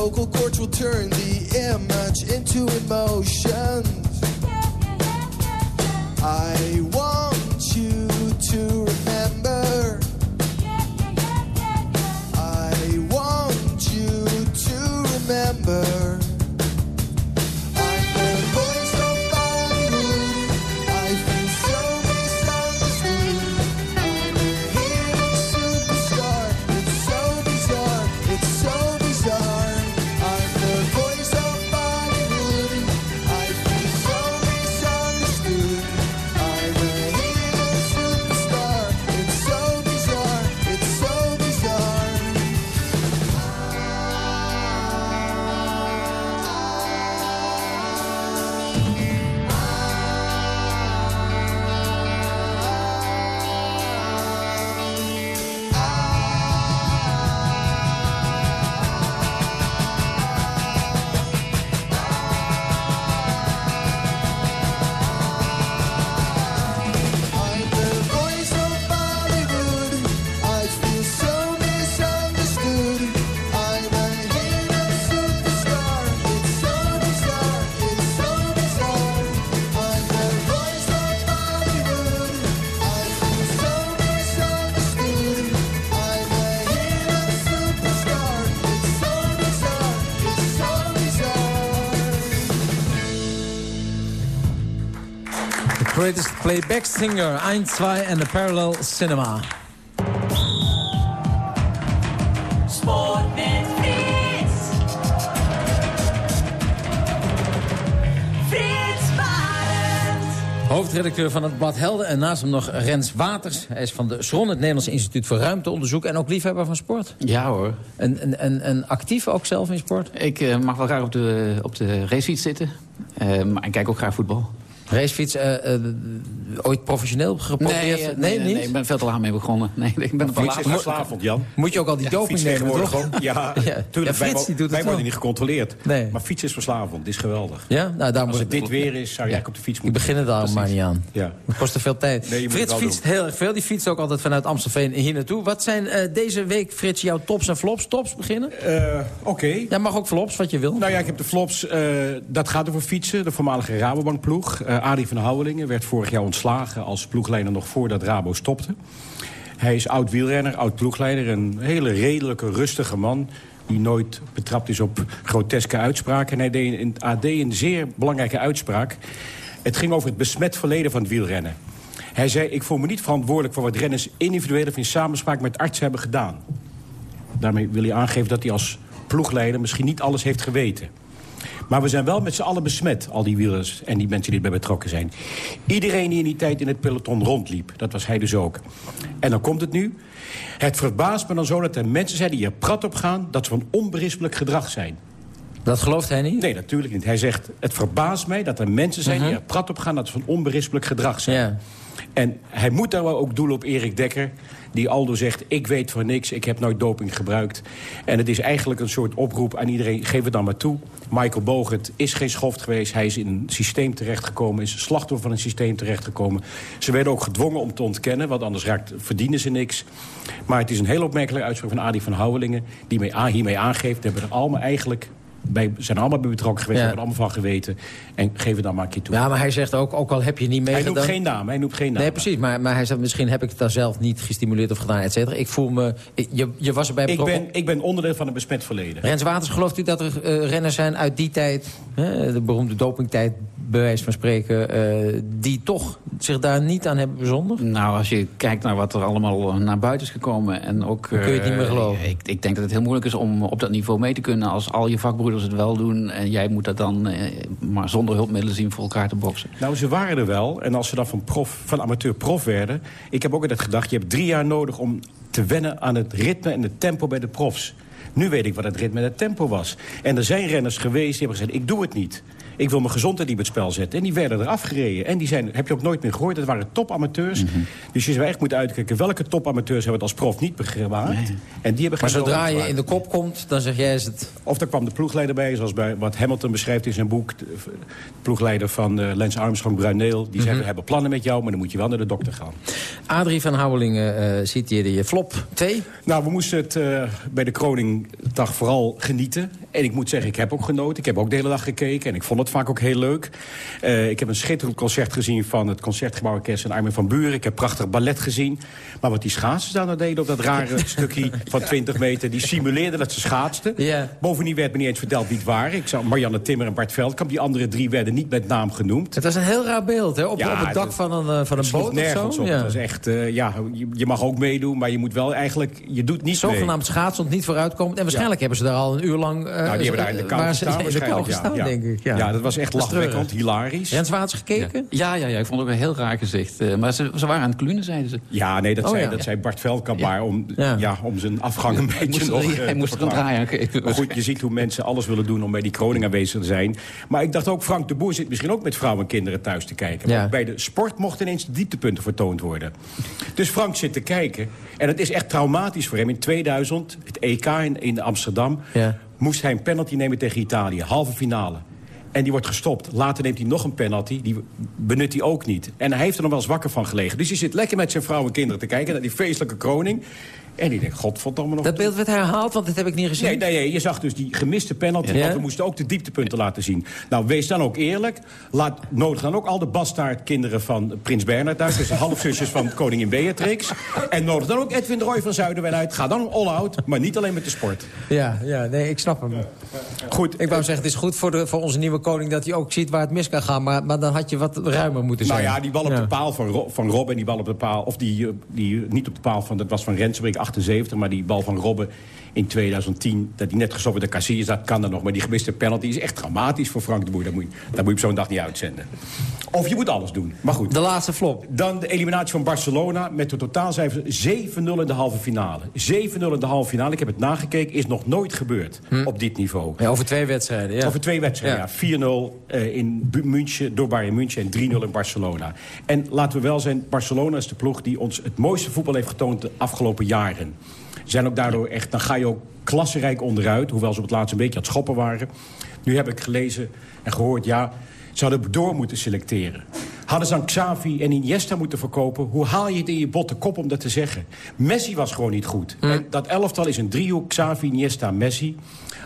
[SPEAKER 15] vocal cords will turn the image into emotions.
[SPEAKER 2] Playback singer, 1, 2 en de Parallel Cinema.
[SPEAKER 15] Sport met Frits. Frits Barend.
[SPEAKER 2] Hoofdredacteur van het blad Helden en naast hem nog Rens Waters. Hij is van de SRON, het Nederlands Instituut voor Ruimteonderzoek... en ook liefhebber van sport.
[SPEAKER 19] Ja hoor.
[SPEAKER 2] En, en, en, en actief ook zelf in sport?
[SPEAKER 19] Ik eh, mag wel graag op de, op de racefiets zitten. Eh, maar ik kijk ook graag voetbal.
[SPEAKER 2] Racefiets, eh, eh, ooit professioneel geprobeerd?
[SPEAKER 19] Nee, eh, nee, nee, ik ben veel te laat mee begonnen. Nee, ik ben
[SPEAKER 20] is
[SPEAKER 19] laat.
[SPEAKER 20] verslavend, Jan.
[SPEAKER 2] Moet je ook al die doping
[SPEAKER 20] fiets
[SPEAKER 2] nemen,
[SPEAKER 20] tegenwoordig
[SPEAKER 2] toch?
[SPEAKER 20] Ja,
[SPEAKER 2] Ja.
[SPEAKER 20] tuurlijk. Wij
[SPEAKER 2] wel.
[SPEAKER 20] worden niet gecontroleerd.
[SPEAKER 2] Nee.
[SPEAKER 20] Maar fiets is verslavend. Het is geweldig.
[SPEAKER 2] Ja? Nou, daar
[SPEAKER 20] Als
[SPEAKER 2] moet
[SPEAKER 20] het
[SPEAKER 2] ik-
[SPEAKER 20] dit weer is, zou je eigenlijk op de fiets
[SPEAKER 2] Ik
[SPEAKER 20] moeten.
[SPEAKER 2] begin het daar maar niet aan.
[SPEAKER 20] Ja.
[SPEAKER 2] Het kost te veel tijd. Frits
[SPEAKER 20] wel
[SPEAKER 2] fietst heel erg veel. Die fietst ook altijd vanuit Amstelveen hier naartoe. Wat zijn eh, deze week, Frits, jouw tops en flops? Tops beginnen?
[SPEAKER 20] Oké.
[SPEAKER 2] Ja, mag ook flops, wat je wil.
[SPEAKER 20] Nou ja, ik heb de flops. eh, dat gaat over fietsen. De voormalige Rabobankploeg. Eh Arie van Houwelingen werd vorig jaar ontslagen als ploegleider nog voordat Rabo stopte. Hij is oud wielrenner, oud ploegleider. Een hele redelijke, rustige man die nooit betrapt is op groteske uitspraken. En hij deed in het AD een zeer belangrijke uitspraak. Het ging over het besmet verleden van het wielrennen. Hij zei, ik voel me niet verantwoordelijk voor wat renners individueel of in samenspraak met artsen hebben gedaan. Daarmee wil hij aangeven dat hij als ploegleider misschien niet alles heeft geweten. Maar we zijn wel met z'n allen besmet, al die wielers en die mensen die erbij betrokken zijn. Iedereen die in die tijd in het peloton rondliep, dat was hij dus ook. En dan komt het nu. Het verbaast me dan zo dat er mensen zijn die er prat op gaan... dat ze van onberispelijk gedrag zijn.
[SPEAKER 2] Dat gelooft hij niet?
[SPEAKER 20] Nee, natuurlijk niet. Hij zegt, het verbaast mij dat er mensen zijn die er prat op gaan... dat ze van onberispelijk gedrag zijn. En hij moet daar wel ook doelen op Erik Dekker... die Aldo zegt, ik weet van niks, ik heb nooit doping gebruikt. En het is eigenlijk een soort oproep aan iedereen, geef het dan maar toe. Michael Bogert is geen schoft geweest. Hij is in een systeem terechtgekomen, is slachtoffer van een systeem terechtgekomen. Ze werden ook gedwongen om te ontkennen, want anders raakt, verdienen ze niks. Maar het is een heel opmerkelijke uitspraak van Adi van Houwelingen... die hiermee aangeeft, hebben er allemaal eigenlijk... Zijn allemaal bij betrokken geweest,
[SPEAKER 2] Ja.
[SPEAKER 20] hebben er allemaal van geweten. En geef het dan maar een keer toe.
[SPEAKER 2] Ja, maar hij zegt ook, ook al heb je niet
[SPEAKER 20] Hij
[SPEAKER 2] meegedaan...
[SPEAKER 20] noemt geen naam, hij noemt geen naam.
[SPEAKER 2] Nee, precies. Maar, maar hij zegt, misschien heb ik het daar zelf niet gestimuleerd of gedaan, et cetera. Ik voel me... ik- Je, je was erbij
[SPEAKER 20] Ik
[SPEAKER 2] betrokken.
[SPEAKER 20] ben, ik ben onderdeel van een besmet verleden.
[SPEAKER 2] Rens Waters, gelooft u dat er eh, renners zijn uit die tijd... hè, de beroemde dopingtijd, bij wijze van spreken... eh, die toch zich daar niet aan hebben bezondigd?
[SPEAKER 19] Nou, als je kijkt naar wat er allemaal naar buiten is gekomen... en ook,
[SPEAKER 2] Dan kun je het niet meer
[SPEAKER 19] eh,
[SPEAKER 2] geloven.
[SPEAKER 19] Ik, ik denk dat het heel moeilijk is om op dat niveau mee te kunnen... als al je vakbroeders het wel doen... en jij moet dat dan eh, maar zonder hulpmiddelen zien voor elkaar te boksen.
[SPEAKER 20] Nou, ze waren er wel. En als ze dan van, prof, van amateur prof werden... Ik heb ook altijd gedacht, je hebt drie jaar nodig om te wennen aan het ritme en het tempo bij de profs. Nu weet ik wat het ritme en het tempo was. En er zijn renners geweest die hebben gezegd, ik doe het niet. Ik wil mijn gezondheid niet op het spel zetten. En die werden eraf gereden. En die zijn, heb je ook nooit meer gehoord. Dat waren topamateurs.
[SPEAKER 2] Mhm.
[SPEAKER 20] Dus je zou echt moeten uitkijken... welke topamateurs hebben het als prof niet gemaakt. En die hebben
[SPEAKER 2] Maar zodra je in de kop komt, dan zeg jij is het...
[SPEAKER 20] of daar kwam de ploegleider bij, zoals bij wat Hamilton beschrijft in zijn boek. De de ploegleider van eh Lance Armstrong, Bruneel. Die zei,
[SPEAKER 2] Mhm.
[SPEAKER 20] we hebben plannen met jou, maar dan moet je wel naar de dokter gaan.
[SPEAKER 2] Adrie van Houwelingen eh citeerde je flop 2.
[SPEAKER 20] Nou, we moesten het eh, bij de Kroningdag vooral genieten. En ik moet zeggen, ik heb ook genoten. Ik heb ook de hele dag gekeken en ik vond het vaak ook heel leuk. Eh, ik heb een schitterend concert gezien van het Concertgebouworkest en Armin van Buren. Ik heb prachtig ballet gezien. Maar wat die schaatsers daar nou deden op dat rare stukje van 20 meter... die simuleerden dat ze schaatsten. Bovendien werd me niet eens verteld wie het waren. Ik zag Marianne Timmer en Bart Veldkamp. Die andere drie werden niet met naam genoemd.
[SPEAKER 2] Het was een heel raar beeld, hè? Op,
[SPEAKER 20] Ja,
[SPEAKER 2] op het dak
[SPEAKER 20] het-
[SPEAKER 2] van een, eh, van een boot of
[SPEAKER 20] nergens
[SPEAKER 2] zo.
[SPEAKER 20] op.
[SPEAKER 2] Ja.
[SPEAKER 20] Het was echt, eh, ja, je, je mag ook meedoen, maar je moet wel eigenlijk... Je doet niet.
[SPEAKER 2] Zogenaamd schaatsend, niet vooruitkomend. En waarschijnlijk hebben ze daar al een uur lang... eh,
[SPEAKER 20] Nou, die hebben daar in de kou
[SPEAKER 2] ze- in de gestaan,
[SPEAKER 20] Ja.
[SPEAKER 2] denk ik. Ja.
[SPEAKER 20] Ja, dat was echt lachwekkend, hilarisch.
[SPEAKER 2] Rens Waters gekeken?
[SPEAKER 19] Ja, ja, ja, ik vond het ook een heel raar gezicht. Eh, maar ze, ze waren aan het klunen, zeiden ze.
[SPEAKER 20] Ja, nee, dat,
[SPEAKER 19] Oh,
[SPEAKER 20] zei,
[SPEAKER 19] ja.
[SPEAKER 20] dat zei Bart Veldkamp maar om, ja. om zijn afgang een beetje
[SPEAKER 19] moest er-
[SPEAKER 20] nog...
[SPEAKER 19] hij
[SPEAKER 20] eh,
[SPEAKER 19] moest er een
[SPEAKER 20] verklaren.
[SPEAKER 19] draai aan geven.
[SPEAKER 20] Maar goed, je ziet hoe mensen alles willen doen om bij die kroning aanwezig te zijn. Maar ik dacht ook, Frank de Boer zit misschien ook met vrouwen en kinderen thuis te kijken. Want bij de sport mochten ineens de dieptepunten vertoond worden. Dus Frank zit te kijken. En het is echt traumatisch voor hem. In 2000, het EK in, in Amsterdam,
[SPEAKER 2] Ja.
[SPEAKER 20] moest hij een penalty nemen tegen Italië. Halve finale. En die wordt gestopt. Later neemt hij nog een penalty. Die benut hij ook niet. En hij heeft er nog wel eens wakker van gelegen. Dus hij zit lekker met zijn vrouw en kinderen te kijken... naar die feestelijke kroning. En die denkt, godverdomme nog...
[SPEAKER 2] Dat beeld werd herhaald, want dat heb ik niet gezien.
[SPEAKER 20] Nee, nee, nee, je zag dus die gemiste penalty.
[SPEAKER 2] Ja.
[SPEAKER 20] Want we moesten ook de dieptepunten laten zien. Nou, wees dan ook eerlijk. Laat, nodig dan ook al de bastaardkinderen van Prins Bernhard uit. Dus de halfzusjes van koningin Beatrix. En nodig dan ook Edwin de Roy van Zuiderwijn uit. Ga dan all-out, maar niet alleen met de sport.
[SPEAKER 2] Ja, ja, nee, ik snap hem.
[SPEAKER 20] Goed.
[SPEAKER 2] Ik wou zeggen, het is goed voor, de, voor onze nieuwe koning... dat hij ook ziet waar het mis kan gaan. Maar, maar dan had je wat ruimer moeten
[SPEAKER 20] Nou
[SPEAKER 2] zijn.
[SPEAKER 20] ja, die bal op
[SPEAKER 2] Ja.
[SPEAKER 20] de paal van, Ro- van Robben en die bal op de paal... of die, eh, die niet op de paal van, dat was van Rensbrink 78... maar die bal van Robben in 2010, dat hij net gestopt de Casillas... dat kan dan nog, maar die gemiste penalty is echt dramatisch voor Frank de Boer. Dat moet je, dat moet je op zo'n dag niet uitzenden. Of je moet alles doen, maar goed.
[SPEAKER 2] De laatste flop.
[SPEAKER 20] Dan de eliminatie van Barcelona met een totaalcijfer 7-0 in de halve finale. 7-0 in de halve finale, ik heb het nagekeken, is nog nooit gebeurd op dit niveau.
[SPEAKER 2] Ja, over twee wedstrijden, ja.
[SPEAKER 20] Over twee wedstrijden, ja. 4-0 eh, in München, door Bayern München en 3-0 in Barcelona. En laten we wel zijn, Barcelona is de ploeg die ons het mooiste voetbal heeft getoond de afgelopen jaren. Zijn ook daardoor echt, dan ga je ook klasserijk onderuit. Hoewel ze op het laatst een beetje aan het schoppen waren. Nu heb ik gelezen en gehoord, ja, ze hadden door moeten selecteren. Hadden ze aan Xavi en Iniesta moeten verkopen... hoe haal je het in je botte kop om dat te zeggen? Messi was gewoon niet goed. En dat elftal is een driehoek, Xavi, Iniesta, Messi.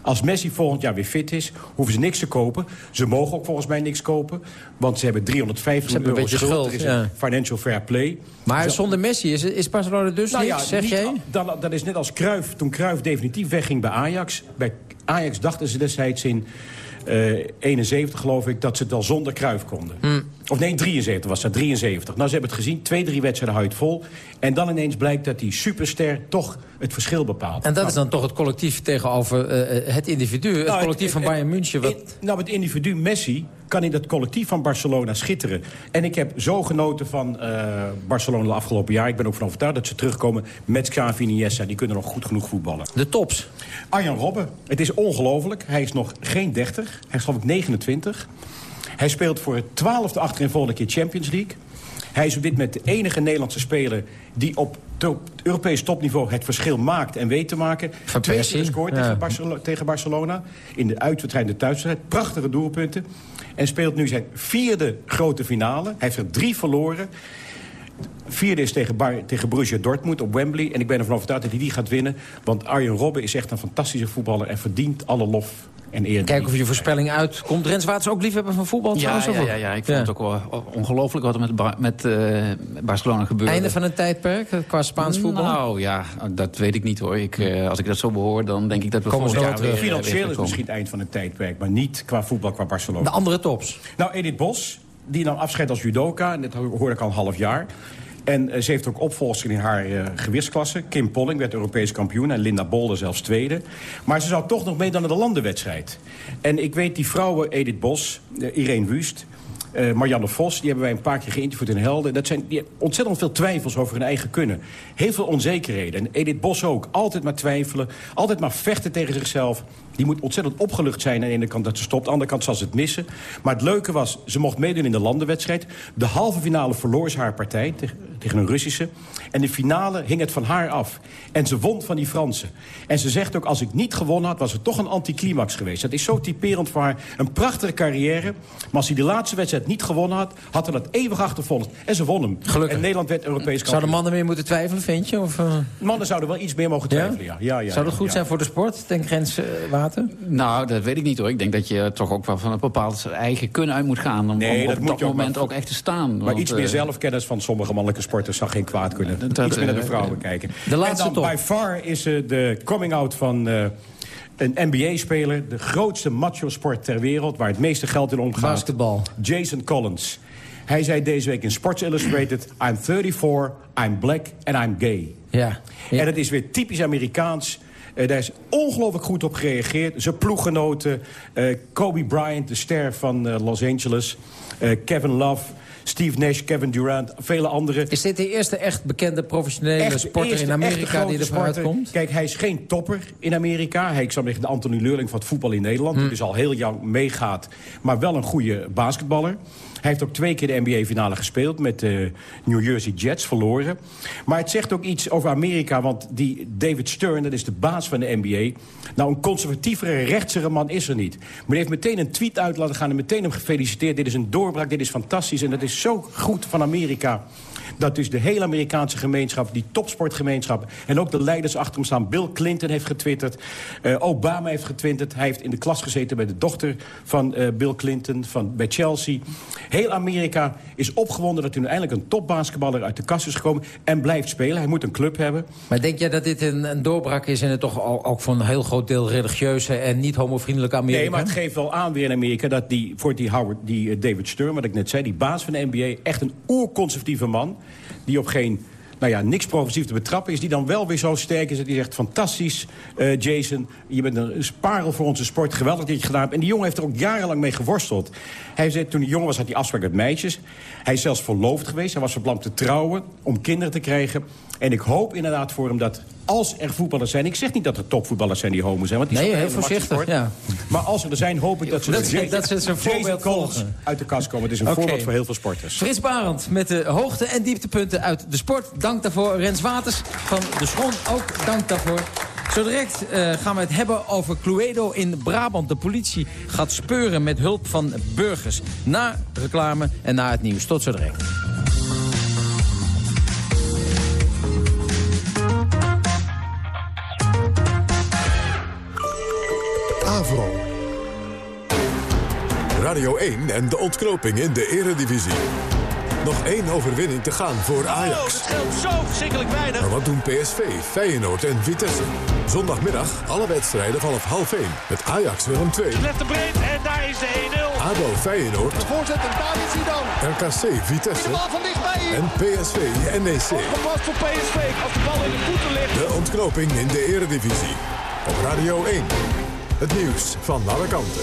[SPEAKER 20] Als Messi volgend jaar weer fit is, hoeven ze niks te kopen. Ze mogen ook volgens mij niks kopen. Want ze hebben 350
[SPEAKER 2] Ze hebben een
[SPEAKER 20] euro schuld.
[SPEAKER 2] schuld,
[SPEAKER 20] Er is
[SPEAKER 2] ja.
[SPEAKER 20] een financial fair play.
[SPEAKER 2] Maar
[SPEAKER 20] Dus-
[SPEAKER 2] zonder Messi is, is Barcelona dus
[SPEAKER 20] nou
[SPEAKER 2] niks,
[SPEAKER 20] ja,
[SPEAKER 2] zeg
[SPEAKER 20] niet
[SPEAKER 2] jij?
[SPEAKER 20] Dan, dat is net als Cruijff, toen Cruijff definitief wegging bij Ajax. Bij Ajax dachten ze destijds in eh 71, geloof ik, dat ze het al zonder Cruijff konden.
[SPEAKER 2] Hm.
[SPEAKER 20] Of nee, 73 was dat, 73. Nou, ze hebben het gezien, twee, drie wedstrijden houdt vol. En dan ineens blijkt dat die superster toch het verschil bepaalt.
[SPEAKER 2] En dat is dan toch het collectief tegenover eh, het individu. Het
[SPEAKER 20] Nou,
[SPEAKER 2] collectief van
[SPEAKER 20] het-
[SPEAKER 2] Bayern München. Wat...
[SPEAKER 20] Nou, het individu Messi kan in dat collectief van Barcelona schitteren. En ik heb zo genoten van eh, Barcelona de afgelopen jaar. Ik ben ook van overtuigd dat ze terugkomen met Xavi en Iniesta. Die kunnen nog goed genoeg voetballen.
[SPEAKER 2] De tops.
[SPEAKER 20] Arjan Robben, het is ongelooflijk. Hij is nog geen 30. Hij is geloof ik 29. Hij speelt voor het twaalfde achtereenvolgende keer Champions League. Hij is op dit moment de enige Nederlandse speler... die op top, Europees topniveau het verschil maakt en weet te maken.
[SPEAKER 2] Van
[SPEAKER 20] Twee keer gescoord
[SPEAKER 2] ja.
[SPEAKER 20] tegen, Barcelo- tegen Barcelona. In de uitwedstrijd en de thuiswedstrijd. Prachtige doelpunten. En speelt nu zijn vierde grote finale. Hij heeft er drie verloren. Vierde is tegen, Bar tegen Borussia Dortmund op Wembley. En ik ben ervan overtuigd dat hij die gaat winnen. Want Arjen Robben is echt een fantastische voetballer... en verdient alle lof en eer.
[SPEAKER 2] Kijken of je voorspelling uitkomt. Rens Waterts ook liefhebber van voetbal
[SPEAKER 19] Ja,
[SPEAKER 2] trouwens?
[SPEAKER 19] ja, ja, ja, ik vond het ook wel ongelooflijk wat er met, Bar- met eh, Barcelona gebeurde.
[SPEAKER 2] Einde van een tijdperk eh, qua Spaans voetbal?
[SPEAKER 19] Nou ja, dat weet ik niet hoor. Ik, eh, als ik dat zo behoor, dan denk ik dat we
[SPEAKER 2] Komen
[SPEAKER 19] volgend jaar eh,
[SPEAKER 20] Financieel is misschien het eind van het tijdperk. Maar niet qua voetbal, qua Barcelona.
[SPEAKER 2] De andere tops.
[SPEAKER 20] Nou, Edith Bos, die nam afscheid als judoka. En dat hoorde ik al een half jaar. En eh, ze heeft ook opvolgster in haar gewichtsklasse. Kim Polling werd Europees kampioen en Linda Bolder zelfs tweede. Maar ze zou toch nog meedoen aan de landenwedstrijd. En ik weet die vrouwen, Edith Bos, eh, Irene Wust... eh, Marianne Vos, die hebben wij een paar keer geïnterviewd in Helden. Dat zijn die ontzettend veel twijfels over hun eigen kunnen. Heel veel onzekerheden. En Edith Bos ook. Altijd maar twijfelen. Altijd maar vechten tegen zichzelf. Die moet ontzettend opgelucht zijn aan de ene kant dat ze stopt. Aan de andere kant zal ze het missen. Maar het leuke was, ze mocht meedoen in de landenwedstrijd. De halve finale verloor ze haar partij tegen, tegen een Russische. En de finale hing het van haar af. En ze won van die Fransen. En ze zegt ook, als ik niet gewonnen had, was het toch een anticlimax geweest. Dat is zo typerend voor haar. Een prachtige carrière. Maar als hij de laatste wedstrijd niet gewonnen had, had hij dat eeuwig achtervolgd. En ze won hem.
[SPEAKER 2] Gelukkig.
[SPEAKER 20] En Nederland werd Europees kampioen.
[SPEAKER 2] Zouden mannen meer moeten twijfelen, vind je? Of, eh?
[SPEAKER 20] Mannen zouden wel iets meer mogen twijfelen, ja. ja, ja,
[SPEAKER 2] Zou dat goed
[SPEAKER 20] ja.
[SPEAKER 2] zijn voor de sport, denk Rens eh,
[SPEAKER 19] Nou, dat weet ik niet hoor. Ik denk dat je toch ook wel van een bepaald eigen kunnen uit moet gaan... om,
[SPEAKER 20] Nee,
[SPEAKER 19] om
[SPEAKER 20] dat
[SPEAKER 19] op
[SPEAKER 20] moet
[SPEAKER 19] dat moment ook echt te staan.
[SPEAKER 20] Maar
[SPEAKER 19] Want,
[SPEAKER 20] iets meer
[SPEAKER 19] eh,
[SPEAKER 20] zelfkennis van sommige mannelijke sporters zou geen kwaad kunnen.
[SPEAKER 19] dat,
[SPEAKER 20] iets meer naar de
[SPEAKER 19] eh,
[SPEAKER 20] vrouwen kijken.
[SPEAKER 2] de laatste
[SPEAKER 20] en dan
[SPEAKER 2] top.
[SPEAKER 20] by far is de coming-out van eh, een NBA-speler... de grootste macho-sport ter wereld, waar het meeste geld in omgaat.
[SPEAKER 2] Basketbal.
[SPEAKER 20] Jason Collins. Hij zei deze week in Sports Illustrated... I'm 34, I'm black and I'm gay.
[SPEAKER 2] Ja.
[SPEAKER 20] En het is weer typisch Amerikaans. Eh, daar is ongelooflijk goed op gereageerd. Zijn ploeggenoten, eh, Kobe Bryant, de ster van eh, Los Angeles... Kevin Love, Steve Nash, Kevin Durant, vele anderen.
[SPEAKER 2] Is dit de eerste echt bekende professionele
[SPEAKER 20] Echt
[SPEAKER 2] sporter
[SPEAKER 20] eerste
[SPEAKER 2] in Amerika die er komt?
[SPEAKER 20] Kijk, hij is geen topper in Amerika. Hij, ik zou zeggen, de Anthony Leurling van het voetbal in Nederland...
[SPEAKER 2] Hm.
[SPEAKER 20] die dus al heel jong meegaat, maar wel een goede basketballer. Hij heeft ook twee keer de NBA-finale gespeeld met de New Jersey Jets, verloren. Maar het zegt ook iets over Amerika, want die David Stern... dat is de baas van de NBA. Nou, een conservatievere, rechtsere man is er niet. Maar die heeft meteen een tweet uit laten gaan en meteen hem gefeliciteerd. Dit is een doorbraak, dit is fantastisch en dat is zo goed van Amerika dat dus de hele Amerikaanse gemeenschap, die topsportgemeenschap... en ook de leiders achter hem staan. Bill Clinton heeft getwitterd. eh, Obama heeft getwitterd. Hij heeft in de klas gezeten bij de dochter van eh, Bill Clinton, van, bij Chelsea. Heel Amerika is opgewonden dat hij nu eindelijk een topbasketballer uit de kast is gekomen... en blijft spelen. Hij moet een club hebben.
[SPEAKER 2] Maar denk jij dat dit een, een doorbraak is in het toch al- ook voor een heel groot deel religieuze en niet homovriendelijke Amerika?
[SPEAKER 20] Nee, maar het geeft wel aan weer in Amerika dat die, voor die, Howard, die eh, David Stern, wat ik net zei... die baas van de NBA, echt een oerconservatieve man... die op geen, nou ja, niks progressief te betrappen is... die dan wel weer zo sterk is dat hij zegt... fantastisch, eh, Jason, je bent een parel voor onze sport. Geweldig dat je gedaan hebt. En die jongen heeft er ook jarenlang mee geworsteld. Hij zei, toen hij jong was, had hij afspraak met meisjes. Hij is zelfs verloofd geweest. Hij was van te trouwen, om kinderen te krijgen. En ik hoop inderdaad voor hem dat als er voetballers zijn... ik zeg niet dat er topvoetballers zijn die homo zijn. Want die
[SPEAKER 2] Nee,
[SPEAKER 20] zijn
[SPEAKER 2] heel
[SPEAKER 20] een
[SPEAKER 2] voorzichtig, ja.
[SPEAKER 20] Maar als ze er zijn, hoop ik dat ze...
[SPEAKER 2] Dat ze- dat ze
[SPEAKER 20] Jason
[SPEAKER 2] voorbeeld volgen.
[SPEAKER 20] uit de kast komen. Het is een voorbeeld voor heel veel sporters.
[SPEAKER 2] Frits Barend met de hoogte- en dieptepunten uit de sport. Dank daarvoor. Rens Waters van de Schron, ook dank daarvoor. Zo direct eh, gaan we het hebben over Cluedo in Brabant. De politie gaat speuren met hulp van burgers. Na reclame en na het nieuws. Tot zo direct.
[SPEAKER 1] Radio 1 en de ontknoping in de eredivisie. Nog één overwinning te gaan voor Ajax.
[SPEAKER 21] Oh, dat scheelt zo verschrikkelijk weinig.
[SPEAKER 1] Maar wat doen PSV, Feyenoord en Vitesse? Zondagmiddag alle wedstrijden vanaf half 1 met Ajax Willem 2.
[SPEAKER 21] Left de breed en daar is de 1-0.
[SPEAKER 1] ADO Feyenoord.
[SPEAKER 21] De voorzet en daar is hij dan.
[SPEAKER 1] RKC Vitesse.
[SPEAKER 21] De bal van dichtbij.
[SPEAKER 1] En PSV NEC.
[SPEAKER 21] Gepast voor PSV als de bal in de voeten ligt.
[SPEAKER 1] De ontknoping in de eredivisie. Op Radio 1. Het nieuws van alle kanten.